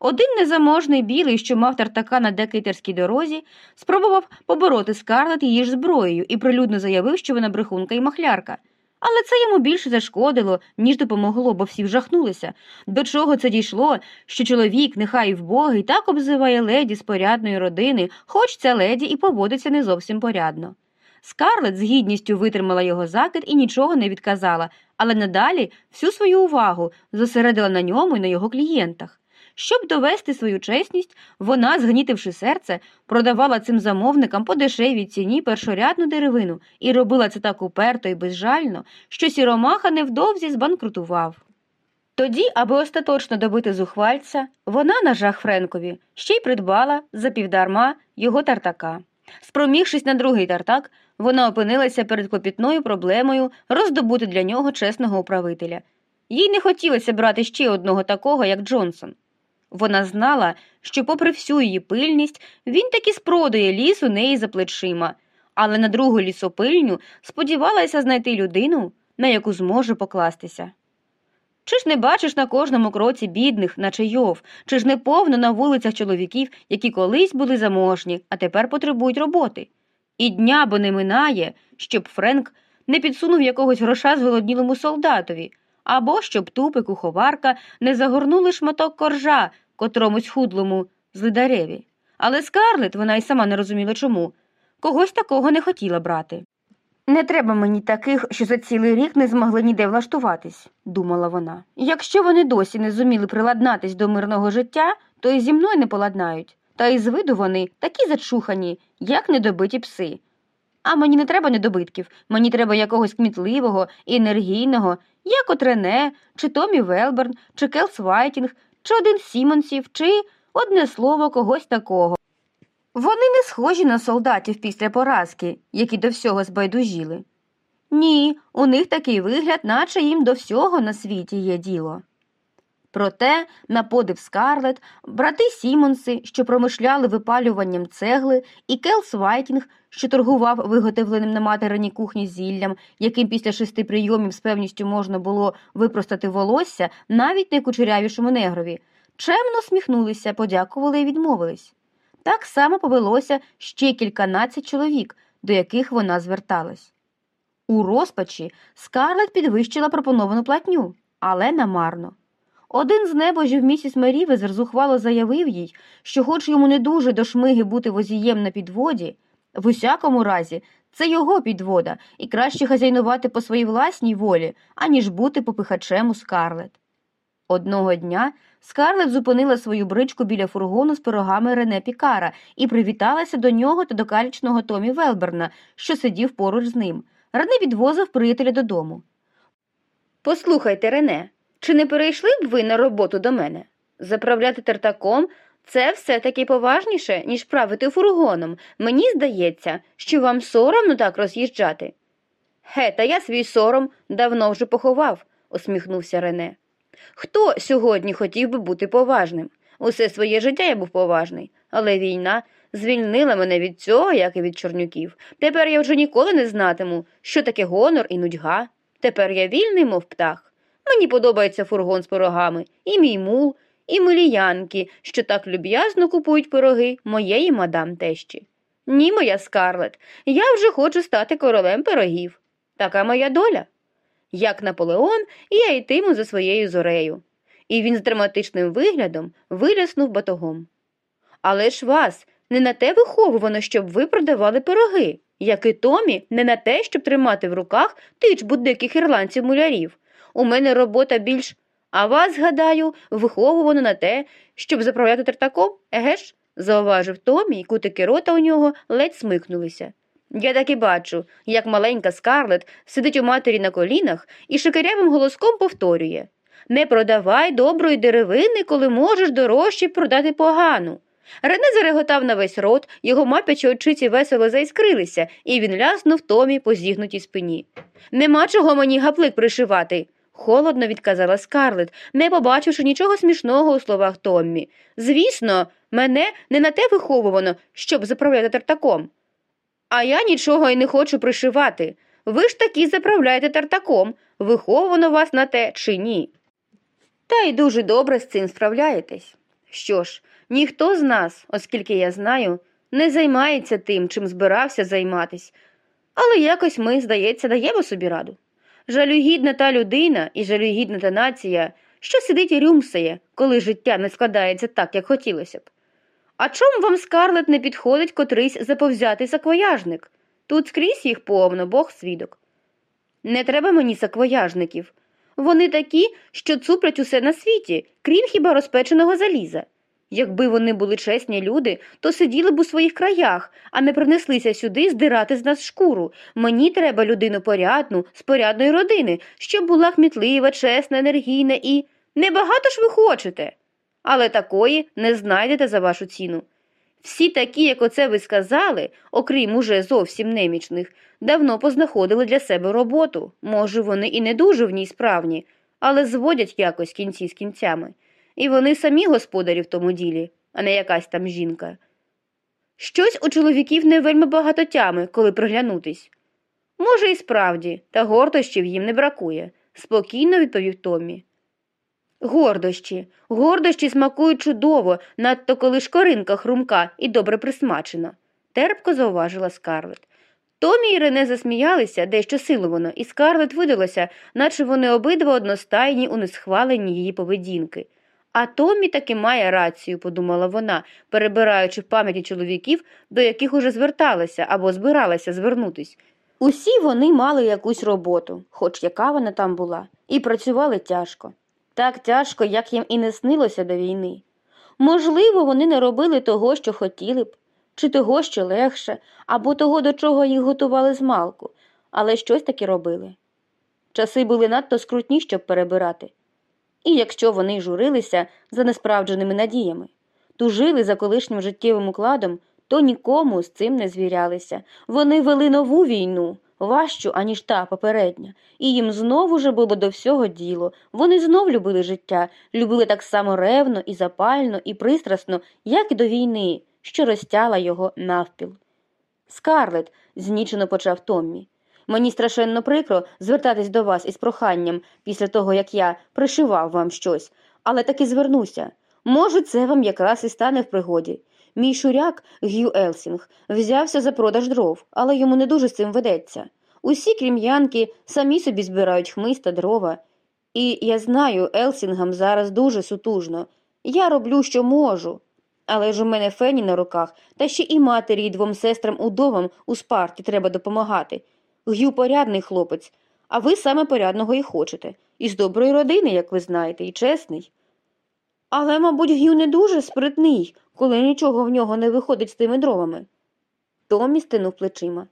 [SPEAKER 1] Один незаможний білий, що мав тартака на декейтерській дорозі, спробував побороти скарлет її ж зброєю і прилюдно заявив, що вона брехунка і махлярка. Але це йому більше зашкодило, ніж допомогло, бо всі вжахнулися. До чого це дійшло, що чоловік, нехай і вбогий, так обзиває леді з порядної родини, хоч ця леді і поводиться не зовсім порядно. Скарлет з гідністю витримала його закид і нічого не відказала, але надалі всю свою увагу зосередила на ньому і на його клієнтах. Щоб довести свою чесність, вона, згнітивши серце, продавала цим замовникам по дешевій ціні першорядну деревину і робила це так уперто і безжально, що сіромаха невдовзі збанкрутував. Тоді, аби остаточно добити зухвальця, вона на жах Френкові ще й придбала за півдарма його тартака. Спромігшись на другий тартак, вона опинилася перед клопітною проблемою роздобути для нього чесного управителя. Їй не хотілося брати ще одного такого, як Джонсон. Вона знала, що, попри всю її пильність, він таки спродує ліс у неї за плечима, але на другу лісопильню сподівалася знайти людину, на яку зможе покластися. Чи ж не бачиш на кожному кроці бідних, наче йов, чи ж не повно на вулицях чоловіків, які колись були заможні, а тепер потребують роботи? І дня бо не минає, щоб Френк не підсунув якогось гроша зголоднілому солдатові, або щоб тупи куховарка не загорнули шматок коржа котромусь худлому злидареві. Але скарлет, вона й сама не розуміла чому, когось такого не хотіла брати. Не треба мені таких, що за цілий рік не змогли ніде влаштуватись, думала вона. Якщо вони досі не зуміли приладнатись до мирного життя, то і зі мною не поладнають. Та й з виду вони такі зачухані, як недобиті пси. А мені не треба недобитків, мені треба якогось кмітливого енергійного, як от Рене, чи Томмі Велберн, чи Келс Вайтінг, чи один з Сімонсів, чи одне слово когось такого. Вони не схожі на солдатів після поразки, які до всього збайдужіли. Ні, у них такий вигляд, наче їм до всього на світі є діло. Проте, на подив Скарлет, брати Сімонси, що промишляли випалюванням цегли, і Келс Вайтінг, що торгував виготовленим на материній кухні зіллям, яким після шести прийомів з певністю можна було випростати волосся навіть найкучерявішому негрові, чемно сміхнулися, подякували і відмовились. Так само повелося ще кільканадцять чоловік, до яких вона зверталась. У розпачі Скарлет підвищила пропоновану платню, але намарно. Один з небожів місіс Мерівезер зухвало заявив їй, що, хоч йому не дуже до шмиги бути возієм на підводі, в усякому разі це його підвода, і краще хазяйнувати по своїй власній волі, аніж бути попихачем у скарлет. Одного дня скарлет зупинила свою бричку біля фургону з пирогами Рене Пікара і привіталася до нього та до калічного Томі Велберна, що сидів поруч з ним. Рене відвозив приятеля додому. Послухайте, Рене, чи не перейшли б ви на роботу до мене? Заправляти тартаком це все таки поважніше, ніж правити фургоном. Мені здається, що вам соромно так роз'їжджати. Ге, та я свій сором давно вже поховав, усміхнувся Рене. Хто сьогодні хотів би бути поважним? Усе своє життя я був поважний, але війна звільнила мене від цього, як і від чорнюків. Тепер я вже ніколи не знатиму, що таке гонор і нудьга. Тепер я вільний, мов птах. Мені подобається фургон з пирогами, і мій мул, і милі янки, що так люб'язно купують пироги моєї мадам тещі. Ні, моя скарлет, я вже хочу стати королем пирогів. Така моя доля. Як Наполеон, я йтиму за своєю зорею. І він з драматичним виглядом виляснув батогом. Але ж вас не на те виховувано, щоб ви продавали пироги, як і Томі, не на те, щоб тримати в руках тичбу диких ірландців мулярів. У мене робота більш. А вас, гадаю, виховувано на те, щоб заправляти тартаком, еге ж? зауважив Томі, і кутики рота у нього ледь смикнулися. Я так і бачу, як маленька скарлет сидить у матері на колінах і шикарявим голоском повторює Не продавай доброї деревини, коли можеш дорожче продати погану. Рене зареготав на весь рот, його мапячі очиці весело заіскрилися, і він ляснув Томі по зігнутій спині. Нема чого мені гаплик пришивати, холодно відказала Скарлет, не побачивши нічого смішного у словах Томмі. Звісно, мене не на те виховувано, щоб заправляти тартаком. А я нічого й не хочу пришивати. Ви ж таки заправляєте тартаком, виховано вас на те чи ні. Та й дуже добре з цим справляєтесь. Що ж, ніхто з нас, оскільки я знаю, не займається тим, чим збирався займатись, але якось ми, здається, даємо собі раду. Жалюгідна та людина і жалюгідна та нація, що сидить і рюмсає, коли життя не складається так, як хотілося б. А чому вам, Скарлет, не підходить котрийсь заповзятий саквояжник? Тут скрізь їх повно, Бог свідок. Не треба мені саквояжників. Вони такі, що цуплять усе на світі, крім хіба розпеченого заліза. Якби вони були чесні люди, то сиділи б у своїх краях, а не принеслися сюди здирати з нас шкуру. Мені треба людину порядну, з порядної родини, щоб була хмітлива, чесна, енергійна і. Небагато ж ви хочете. Але такої не знайдете за вашу ціну. Всі такі, як оце ви сказали, окрім уже зовсім немічних, давно познаходили для себе роботу. Може, вони і не дуже в ній справні, але зводять якось кінці з кінцями. І вони самі господарі в тому ділі, а не якась там жінка. Щось у чоловіків не вельми багато тями, коли приглянутись. Може, і справді, та гордощів їм не бракує, спокійно відповів Томмі. Гордощі, гордощі смакують чудово, надто коли шкоринка хрумка і добре присмачена, терпко зауважила Скарлет. Томі і Рене засміялися дещо силовано, і Скарлет видалося, наче вони обидва одностайні у несхваленні її поведінки. А Томі таки має рацію, подумала вона, перебираючи в пам'яті чоловіків, до яких уже зверталася або збиралася звернутись. Усі вони мали якусь роботу, хоч яка вона там була, і працювали тяжко. Так тяжко, як їм і не снилося до війни. Можливо, вони не робили того, що хотіли б, чи того, що легше, або того, до чого їх готували з малку, але щось таки робили. Часи були надто скрутні, щоб перебирати. І якщо вони журилися за несправдженими надіями, тужили за колишнім життєвим укладом, то нікому з цим не звірялися. Вони вели нову війну, важчу, аніж та попередня, і їм знову же було до всього діло. Вони знов любили життя, любили так само ревно і запально, і пристрасно, як і до війни, що розтяла його навпіл. Скарлет, знічено почав Томмі. Мені страшенно прикро звертатись до вас із проханням після того, як я пришивав вам щось, але таки звернуся. Може, це вам якраз і стане в пригоді. Мій шуряк Г'ю Елсінг взявся за продаж дров, але йому не дуже з цим ведеться. Усі, крім Янки, самі собі збирають хмиз та дрова. І я знаю, Елсінгам зараз дуже сутужно. Я роблю, що можу. Але ж у мене фені на руках, та ще і матері, і двом сестрам удовам у спарті треба допомагати. Г'ю порядний хлопець, а ви саме порядного і хочете. Із доброї родини, як ви знаєте, і чесний. Але, мабуть, Г'ю не дуже спритний, коли нічого в нього не виходить з тими дровами. Томі стинув плечима.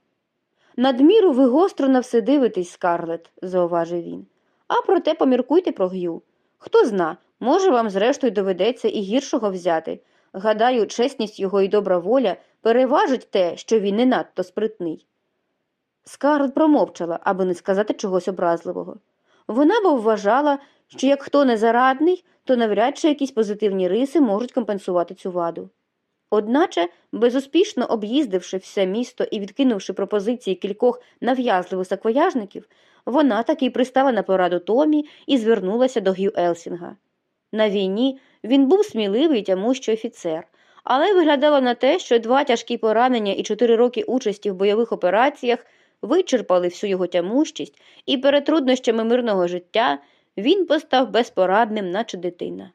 [SPEAKER 1] Надміру ви гостро на все дивитесь, Скарлет, зауважив він. А проте поміркуйте про Г'ю. Хто зна, може, вам зрештою доведеться і гіршого взяти. Гадаю, чесність його і добра воля переважить те, що він не надто спритний. Скарлет промовчала, аби не сказати чогось образливого. Вона бо вважала, що як хто не зарадний, то навряд чи якісь позитивні риси можуть компенсувати цю ваду. Одначе, безуспішно об'їздивши все місто і відкинувши пропозиції кількох нав'язливих саквояжників, вона таки пристала на пораду Томі і звернулася до Г'ю Елсінга. На війні він був сміливий тямущий офіцер, але виглядало на те, що два тяжкі поранення і чотири роки участі в бойових операціях вичерпали всю його тямущість, і перед труднощами мирного життя він постав безпорадним, наче дитина.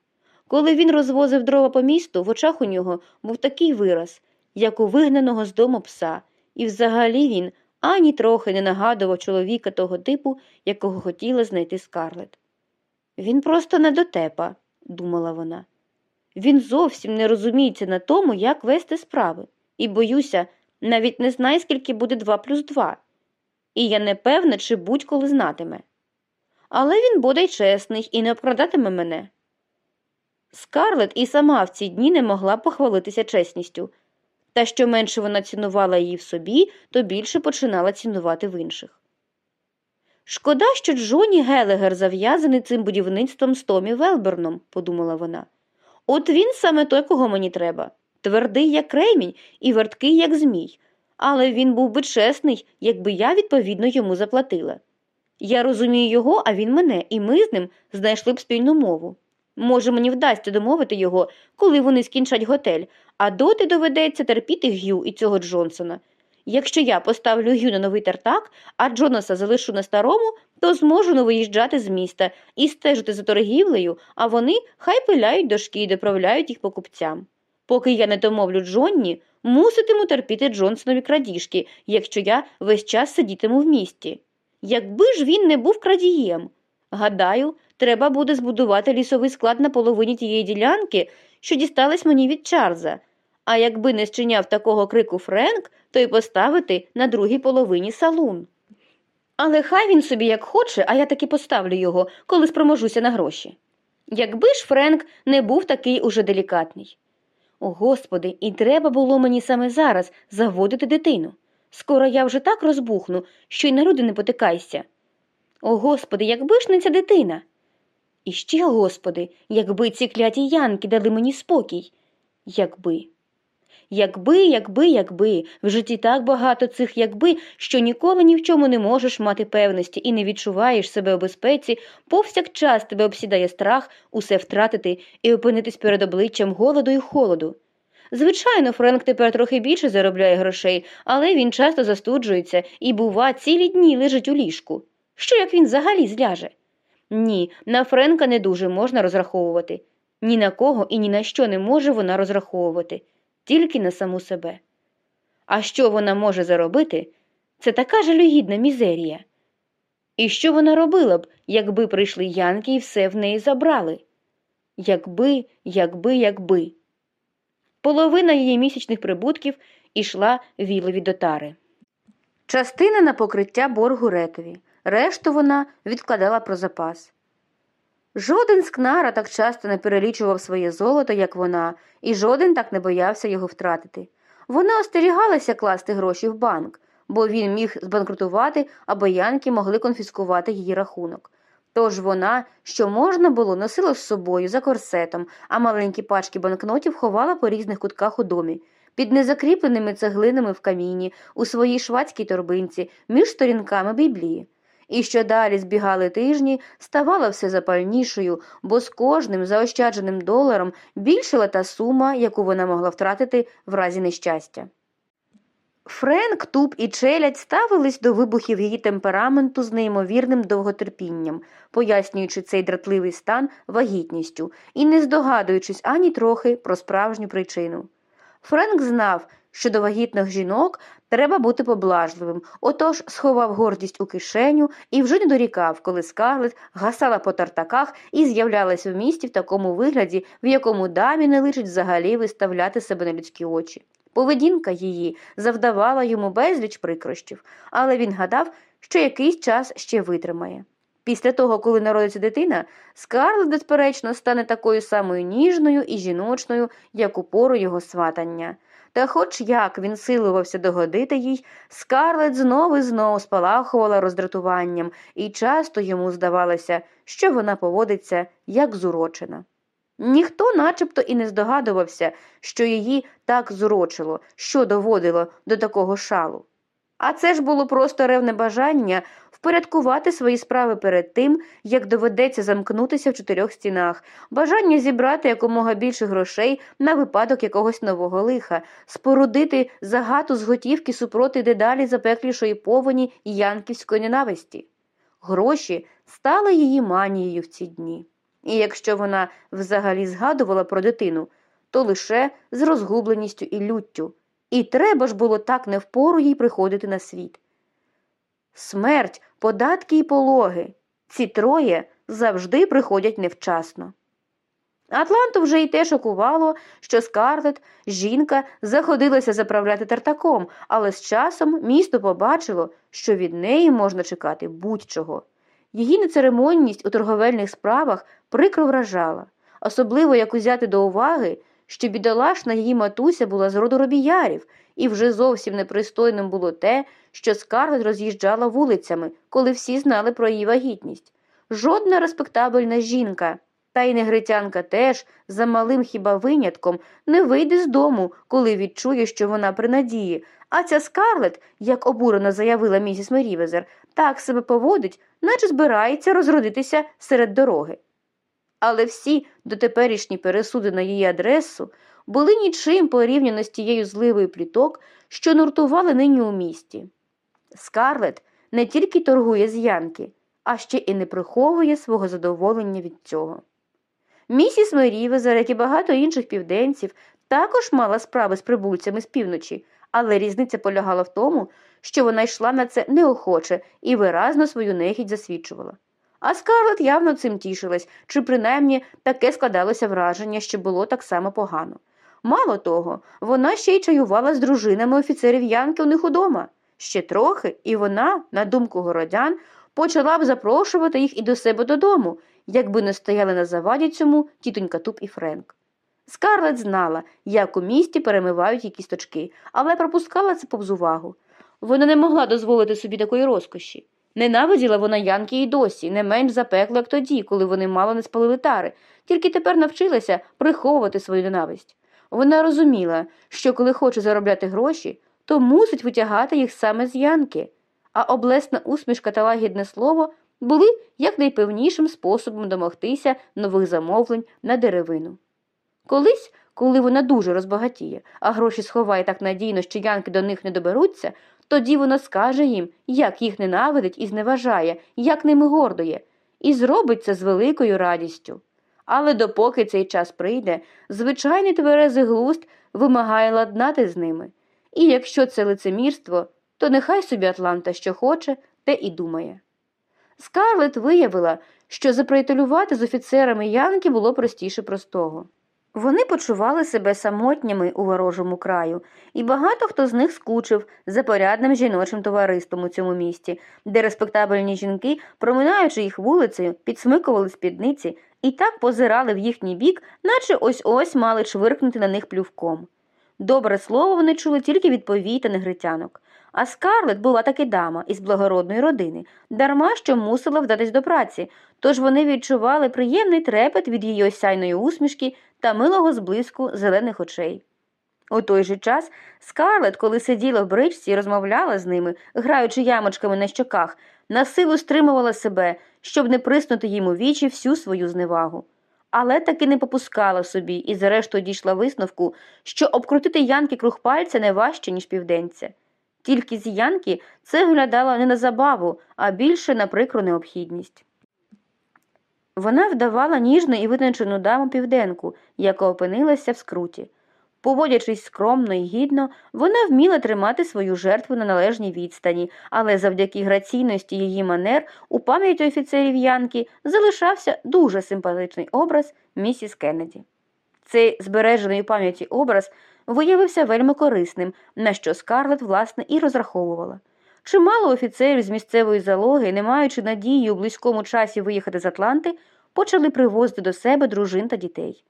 [SPEAKER 1] Коли він розвозив дрова по місту, в очах у нього був такий вираз, як у вигнаного з дому пса, і взагалі він ані трохи не нагадував чоловіка того типу, якого хотіла знайти скарлет. Він просто не дотепа, думала вона. Він зовсім не розуміється на тому, як вести справи, і, боюся, навіть не знає, скільки буде два плюс два. І я не певна, чи будь-коли знатиме. Але він бодай чесний і не обкрадатиме мене. Скарлет і сама в ці дні не могла похвалитися чесністю. Та що менше вона цінувала її в собі, то більше починала цінувати в інших. Шкода, що Джоні Гелегер зав'язаний цим будівництвом з Томі Велберном, подумала вона. От він саме той, кого мені треба. Твердий, як кремінь, і верткий, як змій. Але він був би чесний, якби я відповідно йому заплатила. Я розумію його, а він мене, і ми з ним знайшли б спільну мову. Може, мені вдасться домовити його, коли вони скінчать готель, а доти доведеться терпіти Г'ю і цього Джонсона. Якщо я поставлю Г'ю на новий тартак, а Джонаса залишу на старому, то зможу не виїжджати з міста і стежити за торгівлею, а вони хай пиляють дошки і доправляють їх покупцям. Поки я не домовлю Джонні, муситиму терпіти Джонсонові крадіжки, якщо я весь час сидітиму в місті. Якби ж він не був крадієм. Гадаю, треба буде збудувати лісовий склад на половині тієї ділянки, що дісталась мені від Чарльза. А якби не зчиняв такого крику Френк, то й поставити на другій половині салун. Але хай він собі як хоче, а я таки поставлю його, коли спроможуся на гроші. Якби ж Френк не був такий уже делікатний. О, Господи, і треба було мені саме зараз заводити дитину. Скоро я вже так розбухну, що й на люди не потикайся. О, Господи, якби ж не ця дитина. І ще, Господи, якби ці кляті янки дали мені спокій. Якби. Якби, якби, якби, в житті так багато цих якби, що ніколи ні в чому не можеш мати певності і не відчуваєш себе у безпеці, повсякчас тебе обсідає страх усе втратити і опинитись перед обличчям голоду і холоду. Звичайно, Френк тепер трохи більше заробляє грошей, але він часто застуджується і, бува, цілі дні лежить у ліжку. Що як він взагалі зляже? Ні, на Френка не дуже можна розраховувати. Ні на кого і ні на що не може вона розраховувати, тільки на саму себе. А що вона може заробити, це така жалюгідна мізерія. І що вона робила б, якби прийшли янки і все в неї забрали? Якби, якби, якби. Половина її місячних прибутків ішла вілові до тари. Частина на покриття боргу ретові, решту вона відкладала про запас. Жоден з Кнара так часто не перелічував своє золото, як вона, і жоден так не боявся його втратити. Вона остерігалася класти гроші в банк, бо він міг збанкрутувати, або янки могли конфіскувати її рахунок. Тож вона, що можна було, носила з собою за корсетом, а маленькі пачки банкнотів ховала по різних кутках у домі, під незакріпленими цеглинами в каміні, у своїй швадській торбинці, між сторінками Біблії. І що далі збігали тижні, ставала все запальнішою, бо з кожним заощадженим доларом більшила та сума, яку вона могла втратити в разі нещастя. Френк, Туб і челядь ставились до вибухів її темпераменту з неймовірним довготерпінням, пояснюючи цей дратливий стан вагітністю і не здогадуючись ані трохи про справжню причину. Френк знав, що до вагітних жінок треба бути поблажливим, отож сховав гордість у кишеню і вже не дорікав, коли скарлет гасала по тартаках і з'являлась в місті в такому вигляді, в якому дамі не личить взагалі виставляти себе на людські очі. Поведінка її завдавала йому безліч прикрощів, але він гадав, що якийсь час ще витримає. Після того, коли народиться дитина, Скарлет, безперечно, стане такою самою ніжною і жіночною, як у пору його сватання. Та хоч як він силувався догодити їй, скарлет знов і знов спалахувала роздратуванням, і часто йому здавалося, що вона поводиться як зурочена. Ніхто начебто і не здогадувався, що її так зурочило, що доводило до такого шалу. А це ж було просто ревне бажання впорядкувати свої справи перед тим, як доведеться замкнутися в чотирьох стінах, бажання зібрати якомога більше грошей на випадок якогось нового лиха, спорудити загату з готівки супроти дедалі запеклішої повені янківської ненависті. Гроші стали її манією в ці дні. І якщо вона взагалі згадувала про дитину, то лише з розгубленістю і люттю. І треба ж було так не впору їй приходити на світ. Смерть, податки і пологи ці троє завжди приходять невчасно. Атланту вже й те шокувало, що Скарлет, жінка, заходилася заправляти тартаком, але з часом місто побачило, що від неї можна чекати будь-чого. Її нецеремонність у торговельних справах прикро вражала. особливо як узяти до уваги, що бідолашна її матуся була з роду робіярів, і вже зовсім непристойним було те, що скарлет роз'їжджала вулицями, коли всі знали про її вагітність. Жодна респектабельна жінка, та й негритянка теж, за малим хіба винятком, не вийде з дому, коли відчує, що вона при надії. А ця скарлет, як обурено заявила місіс Мерівезер, так себе поводить, наче збирається розродитися серед дороги. Але всі дотеперішні пересуди на її адресу були нічим порівняно з тією зливою пліток, що нуртували нині у місті. Скарлет не тільки торгує з Янки, а ще і не приховує свого задоволення від цього. Місіс Мерівезер, як і багато інших південців, також мала справи з прибульцями з півночі, але різниця полягала в тому, що вона йшла на це неохоче і виразно свою нехідь засвідчувала. А Скарлет явно цим тішилась, чи принаймні таке складалося враження, що було так само погано. Мало того, вона ще й чаювала з дружинами офіцерів Янки у них удома. Ще трохи, і вона, на думку городян, почала б запрошувати їх і до себе додому, якби не стояли на заваді цьому тітонька Туп і Френк. Скарлет знала, як у місті перемивають її кісточки, але пропускала це повз увагу. Вона не могла дозволити собі такої розкоші. Ненавиділа вона Янки і досі, не менш запекло, як тоді, коли вони мало не спалили тари, тільки тепер навчилася приховувати свою ненависть. Вона розуміла, що коли хоче заробляти гроші, то мусить витягати їх саме з Янки, а облесна усмішка та лагідне слово були якнайпевнішим способом домогтися нових замовлень на деревину. Колись, коли вона дуже розбагатіє, а гроші сховає так надійно, що янки до них не доберуться, тоді вона скаже їм, як їх ненавидить і зневажає, як ними гордує, і зробить це з великою радістю. Але допоки цей час прийде, звичайний тверезий глузд вимагає ладнати з ними. І якщо це лицемірство, то нехай собі Атланта що хоче, те і думає. Скарлет виявила, що заприятелювати з офіцерами Янки було простіше простого. Вони почували себе самотніми у ворожому краю, і багато хто з них скучив за порядним жіночим товариством у цьому місті, де респектабельні жінки, проминаючи їх вулицею, підсмикували спідниці і так позирали в їхній бік, наче ось ось мали чвиркнути на них плювком. Добре слово вони чули тільки від повій та негритянок. А Скарлет була таки дама із благородної родини, дарма що мусила вдатись до праці, тож вони відчували приємний трепет від її осяйної усмішки та милого зблиску зелених очей. У той же час Скарлет, коли сиділа в бричці і розмовляла з ними, граючи ямочками на щоках, на силу стримувала себе, щоб не приснути їм у вічі всю свою зневагу. Але таки не попускала собі і зрештою дійшла висновку, що обкрутити янки круг пальця не важче, ніж південця. Тільки з янки це виглядало не на забаву, а більше на прикру необхідність. Вона вдавала ніжну і витончену даму південку, яка опинилася в скруті. Поводячись скромно і гідно, вона вміла тримати свою жертву на належній відстані, але завдяки граційності її манер у пам'яті офіцерів Янки залишався дуже симпатичний образ місіс Кеннеді. Цей збережений у пам'яті образ виявився вельми корисним, на що Скарлет, власне, і розраховувала. Чимало офіцерів з місцевої залоги, не маючи надії у близькому часі виїхати з Атланти, почали привозити до себе дружин та дітей.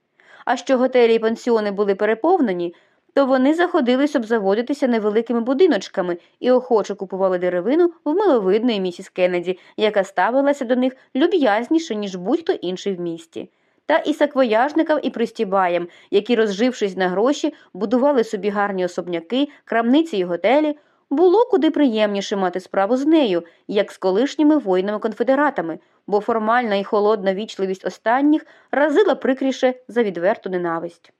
[SPEAKER 1] А що готелі і пансіони були переповнені, то вони заходились обзаводитися невеликими будиночками і охоче купували деревину в миловидної місіс Кеннеді, яка ставилася до них люб'язніше, ніж будь-хто інший в місті. Та і саквояжникам, і пристібаєм, які, розжившись на гроші, будували собі гарні особняки, крамниці й готелі, було куди приємніше мати справу з нею, як з колишніми воїнами-конфедератами, бо формальна і холодна вічливість останніх разила прикріше за відверту ненависть.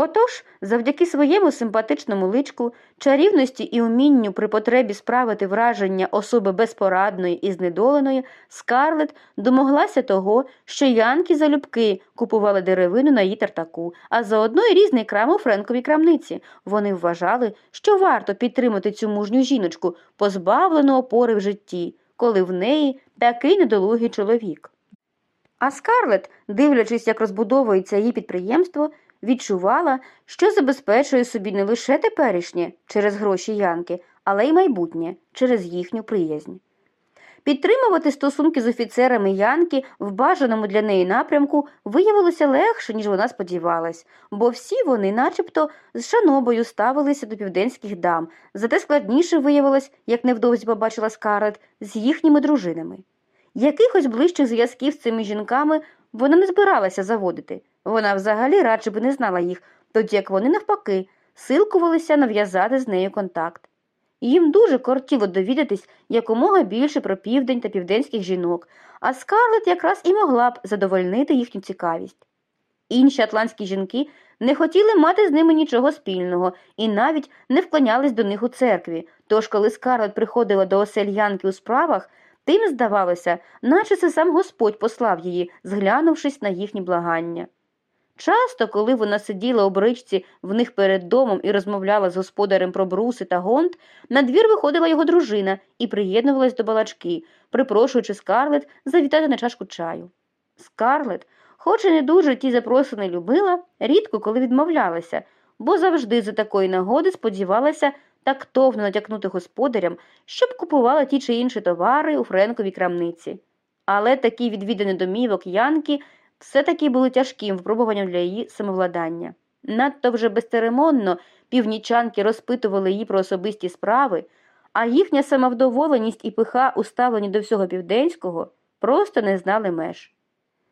[SPEAKER 1] Отож, завдяки своєму симпатичному личку, чарівності і умінню при потребі справити враження особи безпорадної і знедоленої, Скарлет домоглася того, що янки залюбки купували деревину на її тартаку, а заодно й різний крам у Френковій крамниці. Вони вважали, що варто підтримати цю мужню жіночку, позбавлену опори в житті, коли в неї такий недолугий чоловік. А Скарлет, дивлячись, як розбудовується її підприємство, відчувала, що забезпечує собі не лише теперішнє через гроші Янки, але й майбутнє через їхню приязнь. Підтримувати стосунки з офіцерами Янки в бажаному для неї напрямку виявилося легше, ніж вона сподівалась, бо всі вони, начебто, з шанобою ставилися до південських дам, зате складніше виявилось, як невдовзі побачила Скарлет, з їхніми дружинами. Якихось ближчих зв'язків з цими жінками вона не збиралася заводити. Вона взагалі радше би не знала їх, тоді як вони, навпаки, силкувалися нав'язати з нею контакт. Їм дуже кортіло довідатись якомога більше про південь та південських жінок, а Скарлет якраз і могла б задовольнити їхню цікавість. Інші атлантські жінки не хотіли мати з ними нічого спільного і навіть не вклонялись до них у церкві, тож коли Скарлет приходила до осель Янки у справах, тим здавалося, наче це сам Господь послав її, зглянувшись на їхні благання. Часто, коли вона сиділа у бричці в них перед домом і розмовляла з господарем про бруси та гонт, на двір виходила його дружина і приєднувалась до балачки, припрошуючи Скарлет завітати на чашку чаю. Скарлет, хоч і не дуже ті запросини любила, рідко коли відмовлялася, бо завжди за такої нагоди сподівалася тактовно натякнути господарям, щоб купували ті чи інші товари у Френковій крамниці. Але такі відвідини домівок Янки все-таки були тяжким випробуванням для її самовладання. Надто вже безцеремонно північанки розпитували її про особисті справи, а їхня самовдоволеність і пиха, уставлені до всього південського, просто не знали меж.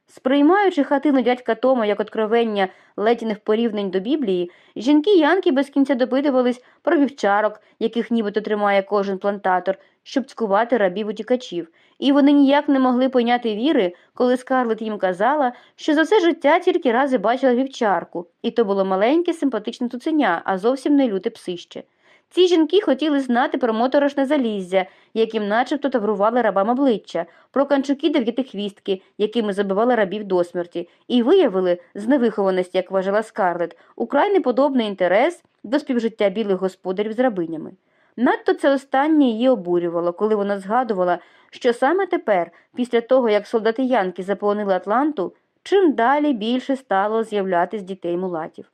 [SPEAKER 1] Сприймаючи хатину дядька Тома як откровення ледяних порівнень до Біблії, жінки Янки без кінця допитувались про вівчарок, яких нібито тримає кожен плантатор, щоб цькувати рабів утікачів, і вони ніяк не могли поняти віри, коли Скарлет їм казала, що за все життя тільки рази бачила вівчарку, і то було маленьке симпатичне туценя, а зовсім не люте псище. Ці жінки хотіли знати про моторошне заліздя, яким начебто таврували рабам обличчя, про канчуки дев'ятихвістки, якими забивали рабів до смерті, і виявили, з невихованості, як вважала Скарлет, украй неподобний інтерес до співжиття білих господарів з рабинями. Надто це останнє її обурювало, коли вона згадувала, що саме тепер, після того, як солдати Янки заполонили Атланту, чим далі більше стало з'являтись дітей мулатів.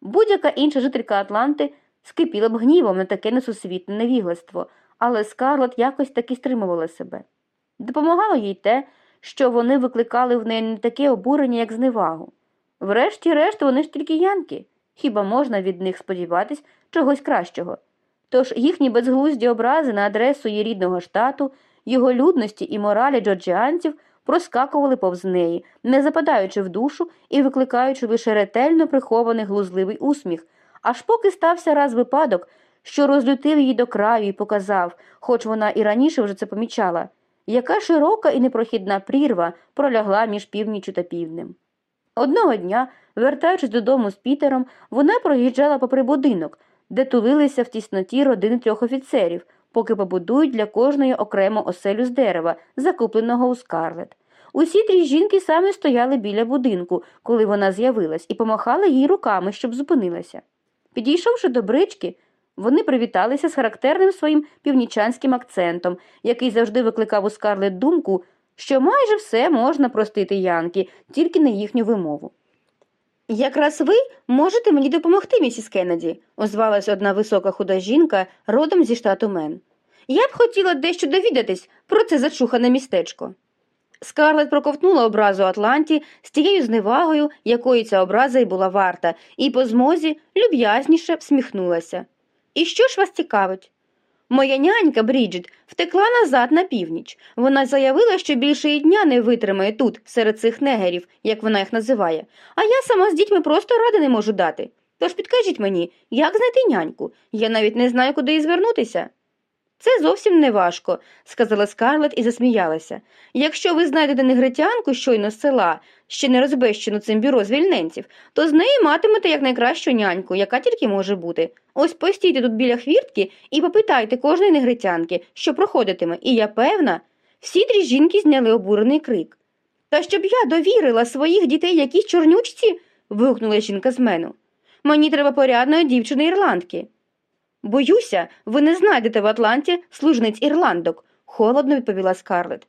[SPEAKER 1] Будь-яка інша жителька Атланти скипіла б гнівом на таке несусвітне невігластво, але Скарлет якось таки стримувала себе. Допомагало їй те, що вони викликали в неї не таке обурення, як зневагу. Врешті-решт, вони ж тільки янки, хіба можна від них сподіватись чогось кращого? Тож їхні безглузді образи на адресу її рідного штату, його людності і моралі джорджіанців проскакували повз неї, не западаючи в душу і викликаючи лише ретельно прихований глузливий усміх, аж поки стався раз випадок, що розлютив її до краю і показав, хоч вона і раніше вже це помічала, яка широка і непрохідна прірва пролягла між північю та півднем. Одного дня, вертаючись додому з Пітером, вона проїжджала попри будинок, де тулилися в тісноті родини трьох офіцерів, поки побудують для кожної окремо оселю з дерева, закупленого у скарлет. Усі три жінки саме стояли біля будинку, коли вона з'явилась, і помахали їй руками, щоб зупинилася. Підійшовши до брички, вони привіталися з характерним своїм північанським акцентом, який завжди викликав у скарлет думку, що майже все можна простити Янки, тільки не їхню вимову. Якраз ви можете мені допомогти, місіс Кеннеді, озвалась одна висока худа жінка родом зі штату Мен. Я б хотіла дещо довідатись про це зачухане містечко. Скарлет проковтнула образу Атланті з тією зневагою, якої ця образа й була варта, і по змозі люб'язніше всміхнулася. І що ж вас цікавить? Моя нянька Бріджит втекла назад на північ. Вона заявила, що більше і дня не витримає тут, серед цих негерів, як вона їх називає, а я сама з дітьми просто ради не можу дати. Тож підкажіть мені, як знайти няньку? Я навіть не знаю, куди їй звернутися. Це зовсім не важко, сказала Скарлет і засміялася. Якщо ви знайдете негритянку щойно з села, ще не розбещену цим бюро звільненців, то з неї матимете якнайкращу няньку, яка тільки може бути. Ось постійте тут біля хвіртки і попитайте кожної негритянки, що проходитиме, і я певна, всі три жінки зняли обурений крик. Та щоб я довірила своїх дітей якійсь чорнючці. вигукнула жінка з мену. Мені треба порядної дівчини ірландки. Боюся, ви не знайдете в Атланті служниць ірландок, холодно відповіла Скарлет.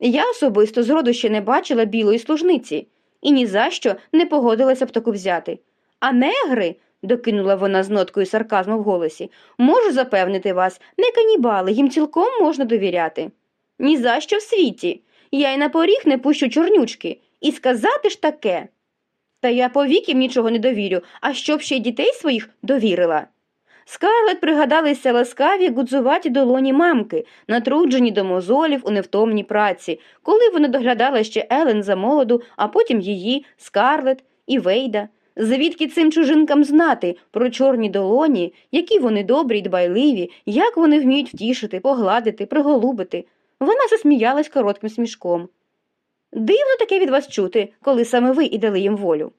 [SPEAKER 1] Я особисто зроду ще не бачила білої служниці і ні за що не погодилася б таку взяти. А негри, докинула вона з ноткою сарказму в голосі, можу запевнити вас, не канібали, їм цілком можна довіряти. Ні за що в світі. Я й на поріг не пущу чорнючки. І сказати ж таке. Та я повіків нічого не довірю, а щоб ще й дітей своїх довірила. Скарлет пригадалися ласкаві гудзуваті долоні мамки, натруджені до мозолів у невтомній праці, коли вона доглядала ще Елен за молоду, а потім її, Скарлет і Вейда. Звідки цим чужинкам знати про чорні долоні, які вони добрі й дбайливі, як вони вміють втішити, погладити, приголубити. Вона засміялась коротким смішком. Дивно таке від вас чути, коли саме ви і дали їм волю.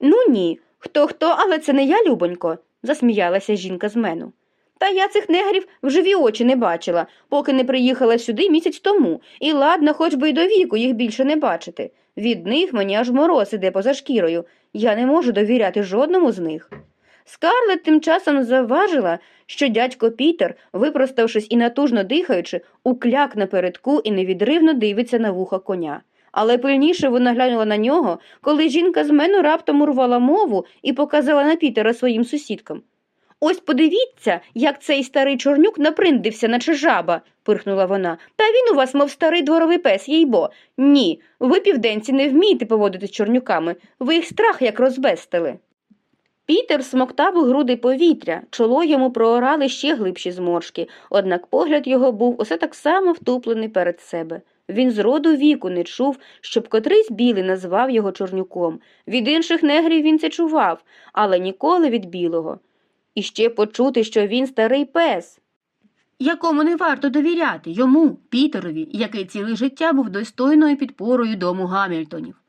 [SPEAKER 1] Ну ні, хто хто, але це не я, любонько, засміялася жінка з мену. Та я цих негрів в живі очі не бачила, поки не приїхала сюди місяць тому, і ладно, хоч би й до віку їх більше не бачити. Від них мені аж мороз іде поза шкірою. Я не можу довіряти жодному з них. Скарлет тим часом завважила, що дядько Пітер, випроставшись і натужно дихаючи, укляк напередку і невідривно дивиться на вуха коня. Але пильніше вона глянула на нього, коли жінка з мену раптом урвала мову і показала на Пітера своїм сусідкам. Ось подивіться, як цей старий чорнюк наприндився, наче жаба, пирхнула вона. Та він у вас, мов старий дворовий пес, їй бо. Ні, ви південці не вмієте поводити з чорнюками, ви їх страх як розбестили. Пітер смоктав у груди повітря, чоло йому проорали ще глибші зморшки, однак погляд його був усе так само втуплений перед себе. Він з роду віку не чув, щоб котрийсь білий назвав його чорнюком. Від інших негрів він це чував, але ніколи від білого. І ще почути, що він старий пес. Якому не варто довіряти йому, Пітерові, який ціле життя був достойною підпорою дому Гамільтонів.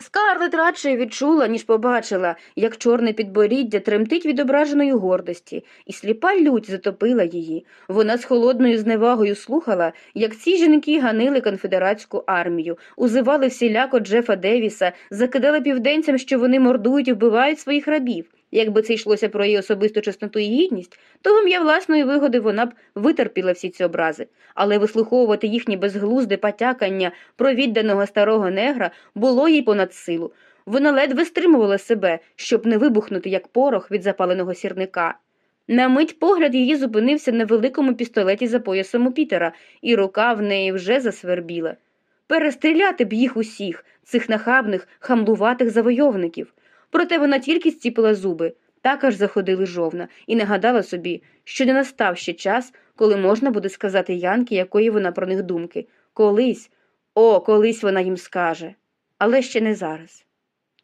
[SPEAKER 1] Скарлет радше відчула, ніж побачила, як чорне підборіддя тремтить від ображеної гордості, і сліпа лють затопила її. Вона з холодною зневагою слухала, як ці жінки ганили конфедератську армію, узивали всіляко Джефа Девіса, закидали південцям, що вони мордують і вбивають своїх рабів. Якби це йшлося про її особисту чесноту і гідність, то в ім'я власної вигоди вона б витерпіла всі ці образи, але вислуховувати їхні безглузде потякання про відданого старого негра було їй понад силу. Вона ледве стримувала себе, щоб не вибухнути, як порох від запаленого сірника. На мить погляд її зупинився на великому пістолеті за поясом у Пітера, і рука в неї вже засвербіла. Перестріляти б їх усіх, цих нахабних, хамлуватих завойовників. Проте вона тільки зціпила зуби, так аж заходили жовна, і нагадала собі, що не настав ще час, коли можна буде сказати Янки, якої вона про них думки. Колись, о, колись вона їм скаже. Але ще не зараз.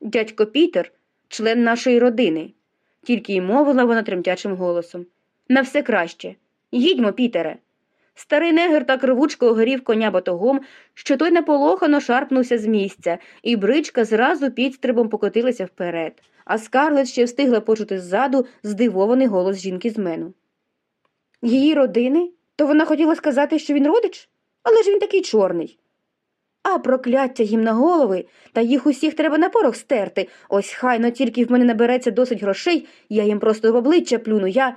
[SPEAKER 1] Дядько Пітер член нашої родини, тільки й мовила вона тремтячим голосом. На все краще. Їдьмо, Пітере. Старий негр так рвучко огорів коня батогом, що той наполохано шарпнувся з місця, і бричка зразу підстрибом покотилася вперед, а скарлет ще встигла почути ззаду здивований голос жінки з мену. Її родини? То вона хотіла сказати, що він родич? Але ж він такий чорний. А прокляття їм на голови, та їх усіх треба на порох стерти. Ось хай но тільки в мене набереться досить грошей, я їм просто в обличчя плюну, я.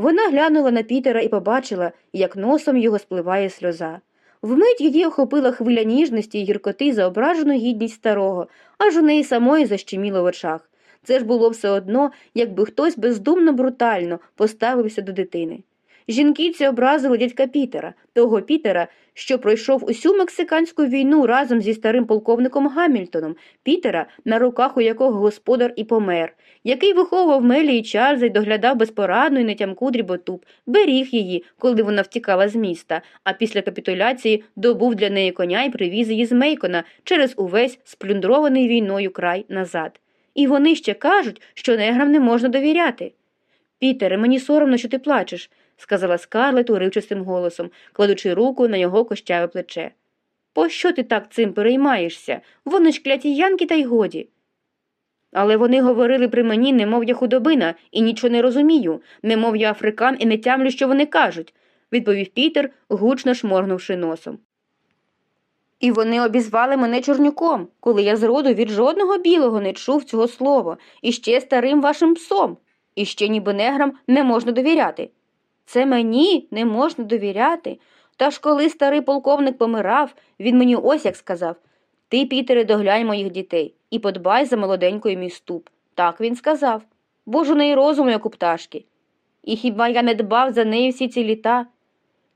[SPEAKER 1] Вона глянула на Пітера і побачила, як носом його спливає сльоза. Вмить її охопила хвиля ніжності й гіркоти за ображену гідність старого, аж у неї самої защеміло в очах. Це ж було все одно, якби хтось бездумно брутально поставився до дитини. Жінки ці образили дядька Пітера, того Пітера, що пройшов усю мексиканську війну разом зі старим полковником Гамільтоном, Пітера, на руках у якого господар і помер, який виховував Мелі і Чарльза й доглядав безпорадну і нетямку дріботуб, беріг її, коли вона втікала з міста, а після капітуляції добув для неї коня і привіз її з Мейкона через увесь сплюндрований війною край назад. І вони ще кажуть, що неграм не можна довіряти. Пітере, мені соромно, що ти плачеш, сказала Скарлет уривчастим голосом, кладучи руку на його кощаве плече. Пощо ти так цим переймаєшся? Вони ж кляті янки та й годі. Але вони говорили при мені, немов я худобина, і нічого не розумію, немов я африкан і не тямлю, що вони кажуть, відповів Пітер, гучно шморгнувши носом. І вони обізвали мене чорнюком, коли я зроду від жодного білого не чув цього слова, і ще старим вашим псом, і ще ніби неграм не можна довіряти. Це мені не можна довіряти. Та ж коли старий полковник помирав, він мені ось як сказав Ти, Пітере, доглянь моїх дітей і подбай за молоденькою мій ступ. Так він сказав. Бо ж у неї розум, як у пташки. І хіба я не дбав за нею всі ці літа?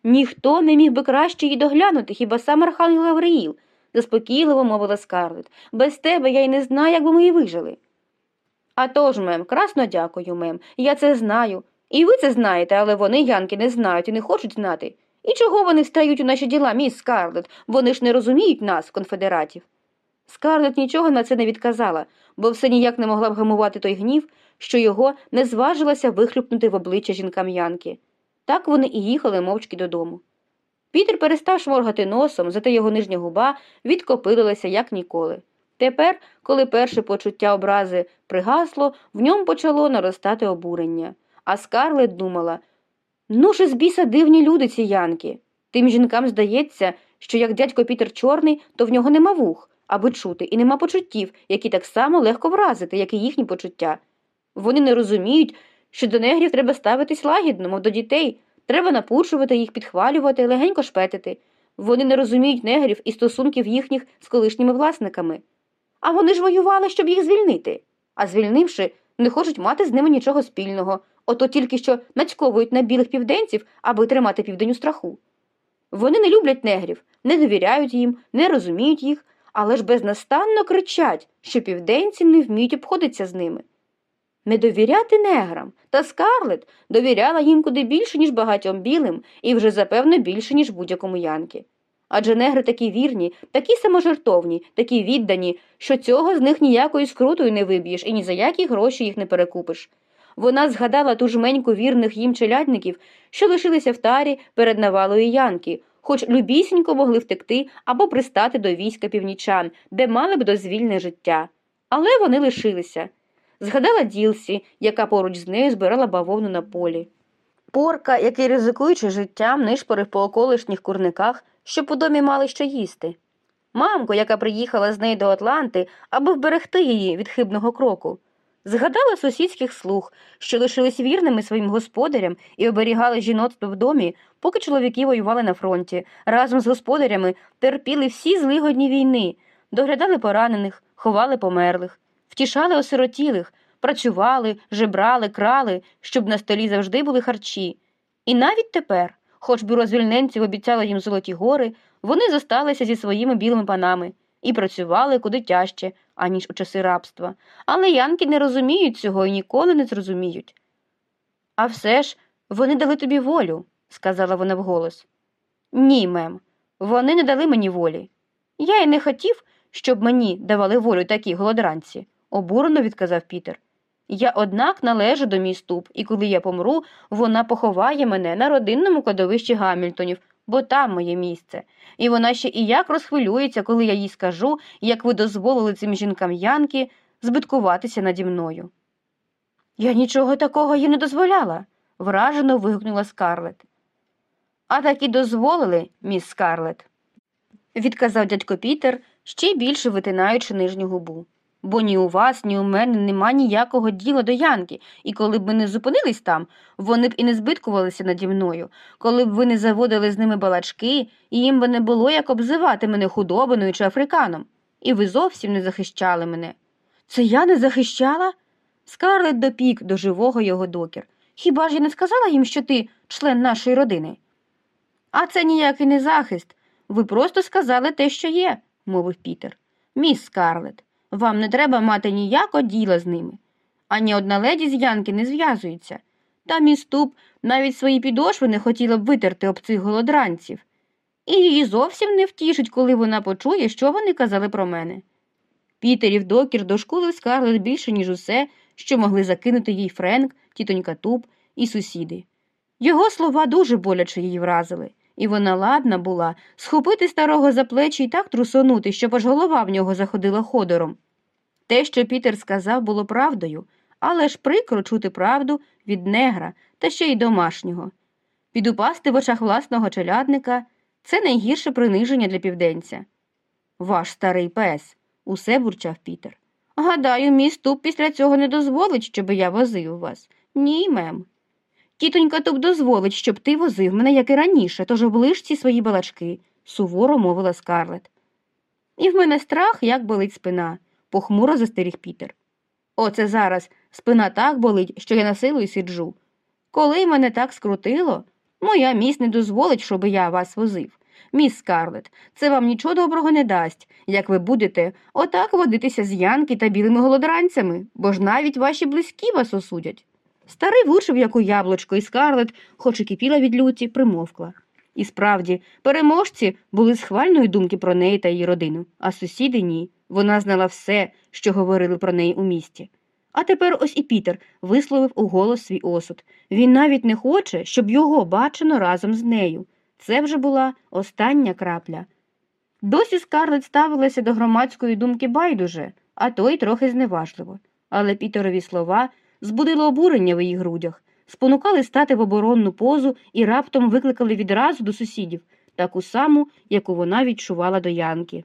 [SPEAKER 1] Ніхто не міг би краще її доглянути, хіба сам Архангел Гавриїл, заспокійливо мовила Скарлет. Без тебе я й не знаю, як би ми і вижили. А тож, мем, красно дякую, мем. Я це знаю. І ви це знаєте, але вони, Янки, не знають і не хочуть знати. І чого вони встають у наші діла, міс Скарлет? Вони ж не розуміють нас, конфедератів. Скарлет нічого на це не відказала, бо все ніяк не могла вгамувати той гнів, що його не зважилася вихлюпнути в обличчя жінкам Янки. Так вони і їхали мовчки додому. Пітер перестав шморгати носом, зате його нижня губа відкопилилася, як ніколи. Тепер, коли перше почуття образи пригасло, в ньому почало наростати обурення. А Скарлет думала ну ж із біса дивні люди ці янки. Тим жінкам здається, що як дядько Пітер чорний, то в нього нема вух, аби чути, і нема почуттів, які так само легко вразити, як і їхні почуття. Вони не розуміють, що до негрів треба ставитись лагідно, мов до дітей, треба напучувати їх, підхвалювати, легенько шпетити. Вони не розуміють негрів і стосунків їхніх з колишніми власниками. А вони ж воювали, щоб їх звільнити. А звільнивши, не хочуть мати з ними нічого спільного, ото тільки що нацьковують на білих південців, аби тримати південь у страху. Вони не люблять негрів, не довіряють їм, не розуміють їх, але ж безнастанно кричать, що південці не вміють обходитися з ними. Не довіряти неграм, та Скарлет довіряла їм куди більше, ніж багатьом білим, і вже запевно більше, ніж будь-якому янки. Адже негри такі вірні, такі саможертовні, такі віддані, що цього з них ніякою скрутою не виб'єш і ні за які гроші їх не перекупиш. Вона згадала ту жменьку вірних їм челядників, що лишилися в тарі перед навалою янки, хоч любісінько могли втекти або пристати до війська північан, де мали б дозвільне життя. Але вони лишилися. Згадала Ділсі, яка поруч з нею збирала бавовну на полі. Порка, який, ризикуючи життям, нишпорив по околишніх курниках, щоб у домі мали що їсти. Мамку, яка приїхала з нею до Атланти, аби вберегти її від хибного кроку. Згадала сусідських слуг, що лишились вірними своїм господарям і оберігали жіноцтво в домі, поки чоловіки воювали на фронті. Разом з господарями терпіли всі злигодні війни, доглядали поранених, ховали померлих, втішали осиротілих, працювали, жебрали, крали, щоб на столі завжди були харчі. І навіть тепер, хоч бюро звільненців обіцяло їм золоті гори, вони зосталися зі своїми білими панами і працювали куди тяжче, аніж у часи рабства. Але янки не розуміють цього і ніколи не зрозуміють. А все ж вони дали тобі волю, сказала вона вголос. Ні, мем, вони не дали мені волі. Я й не хотів, щоб мені давали волю такі голодранці, обурено відказав Пітер. Я, однак, належу до мій ступ, і коли я помру, вона поховає мене на родинному кладовищі Гамільтонів, бо там моє місце. І вона ще і як розхвилюється, коли я їй скажу, як ви дозволили цим жінкам Янки збиткуватися наді мною. Я нічого такого їй не дозволяла, вражено вигукнула Скарлет. А так і дозволили, міс Скарлет, відказав дядько Пітер, ще більше витинаючи нижню губу. Бо ні у вас, ні у мене нема ніякого діла до Янки, і коли б ми не зупинились там, вони б і не збиткувалися наді мною, коли б ви не заводили з ними балачки, і їм би не було як обзивати мене худобиною чи африканом, і ви зовсім не захищали мене. Це я не захищала? Скарлет допік до живого його докір. Хіба ж я не сказала їм, що ти член нашої родини? А це ніякий не захист. Ви просто сказали те, що є, мовив Пітер. Міс Скарлет. Вам не треба мати ніякого діла з ними. Ані одна леді з Янки не зв'язується. Та міступ навіть свої підошви не хотіла б витерти об цих голодранців. І її зовсім не втішить, коли вона почує, що вони казали про мене. Пітерів докір дошкулив Скарлет більше, ніж усе, що могли закинути їй Френк, тітонька Туб і сусіди. Його слова дуже боляче її вразили, і вона ладна була схопити старого за плечі і так трусонути, щоб аж голова в нього заходила ходором. Те, що Пітер сказав, було правдою, але ж прикро чути правду від негра та ще й домашнього. Підупасти в очах власного челядника це найгірше приниження для південця. Ваш старий пес, усе бурчав Пітер. Гадаю, мій ступ після цього не дозволить, щоб я возив вас. Ні, мем. Тітонька Туп дозволить, щоб ти возив мене, як і раніше, тож оближ ці свої балачки, суворо мовила Скарлет. І в мене страх, як болить спина похмуро застеріг Пітер. Оце зараз спина так болить, що я на силу й сиджу. Коли мене так скрутило, Моя міс не дозволить, щоб я вас возив. Міс Скарлет, це вам нічого доброго не дасть, як ви будете отак водитися з янки та білими голодранцями, бо ж навіть ваші близькі вас осудять. Старий влучив як у яблучко, і Скарлет, хоч і кипіла від люті, примовкла. І справді, переможці були схвальної думки про неї та її родину, а сусіди ні. Вона знала все, що говорили про неї у місті. А тепер ось і Пітер висловив у голос свій осуд. Він навіть не хоче, щоб його бачено разом з нею. Це вже була остання крапля. Досі Скарлет ставилася до громадської думки байдуже, а то й трохи зневажливо. Але Пітерові слова збудили обурення в її грудях, спонукали стати в оборонну позу і раптом викликали відразу до сусідів, таку саму, яку вона відчувала до Янки.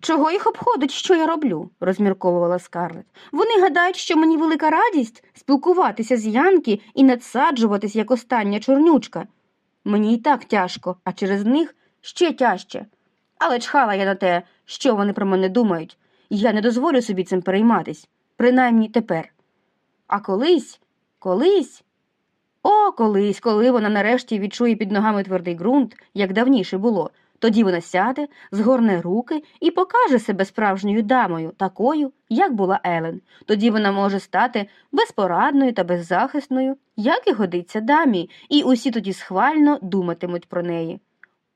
[SPEAKER 1] Чого їх обходить, що я роблю? розмірковувала Скарлет. Вони гадають, що мені велика радість спілкуватися з Янки і надсаджуватись, як остання чорнючка. Мені і так тяжко, а через них ще тяжче. Але чхала я на те, що вони про мене думають, я не дозволю собі цим перейматись, принаймні тепер. А колись, колись. О, колись, коли вона нарешті відчує під ногами твердий ґрунт, як давніше було, тоді вона сяде, згорне руки і покаже себе справжньою дамою, такою, як була Елен. Тоді вона може стати безпорадною та беззахисною, як і годиться дамі, і усі тоді схвально думатимуть про неї.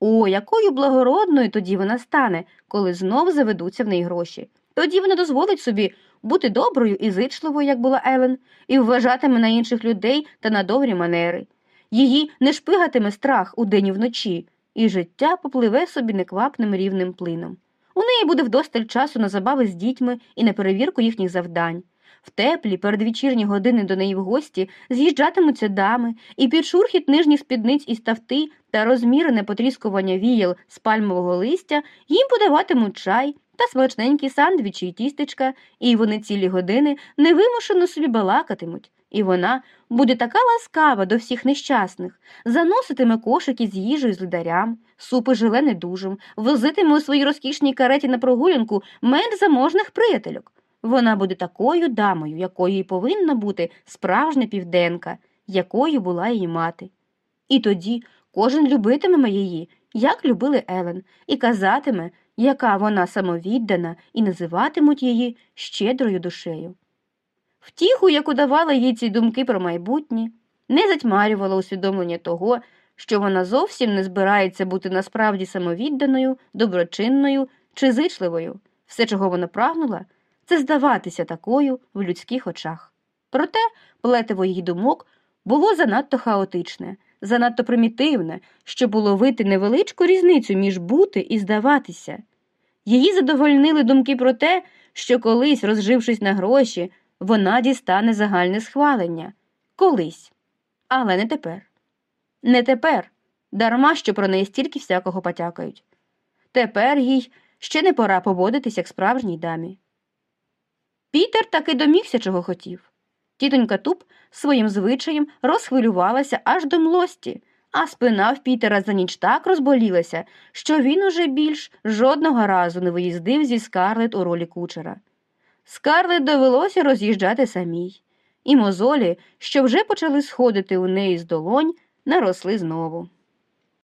[SPEAKER 1] О, якою благородною тоді вона стане, коли знов заведуться в неї гроші. Тоді вона дозволить собі бути доброю і зичливою, як була Елен, і вважатиме на інших людей та на добрі манери. Її не шпигатиме страх удень і вночі, і життя попливе собі неквапним рівним плином. У неї буде вдосталь часу на забави з дітьми і на перевірку їхніх завдань. В теплі передвечірні години до неї в гості з'їжджатимуться дами, і під шурхіт нижніх спідниць і ставти та розмірене потріскування віял з пальмового листя їм подаватимуть чай та смачненькі сандвічі й тістечка, і вони цілі години невимушено собі балакатимуть. І вона буде така ласкава до всіх нещасних, заноситиме кошики з їжею з лидарям, супи жиле недужим, возитиме у своїй розкішній кареті на прогулянку менш заможних приятельок. Вона буде такою дамою, якою й повинна бути справжня південка, якою була її мати. І тоді кожен любитиме її, як любили Елен, і казатиме, яка вона самовіддана, і називатимуть її щедрою душею. Втіху, яку давали їй ці думки про майбутнє, не затьмарювала усвідомлення того, що вона зовсім не збирається бути насправді самовідданою, доброчинною чи зичливою. Все, чого вона прагнула, це здаватися такою в людських очах. Проте плетиво її думок було занадто хаотичне, занадто примітивне, щоб уловити невеличку різницю між бути і здаватися. Її задовольнили думки про те, що колись, розжившись на гроші, вона дістане загальне схвалення. Колись. Але не тепер. Не тепер, дарма що про неї стільки всякого потякають. Тепер їй ще не пора поводитись, як справжній дамі. Пітер таки домігся, чого хотів. Тітонька Туп своїм звичаєм розхвилювалася аж до млості, а спина в Пітера за ніч так розболілася, що він уже більш жодного разу не виїздив зі Скарлет у ролі кучера. Скарлет довелося роз'їжджати самій, і мозолі, що вже почали сходити у неї з долонь, наросли знову.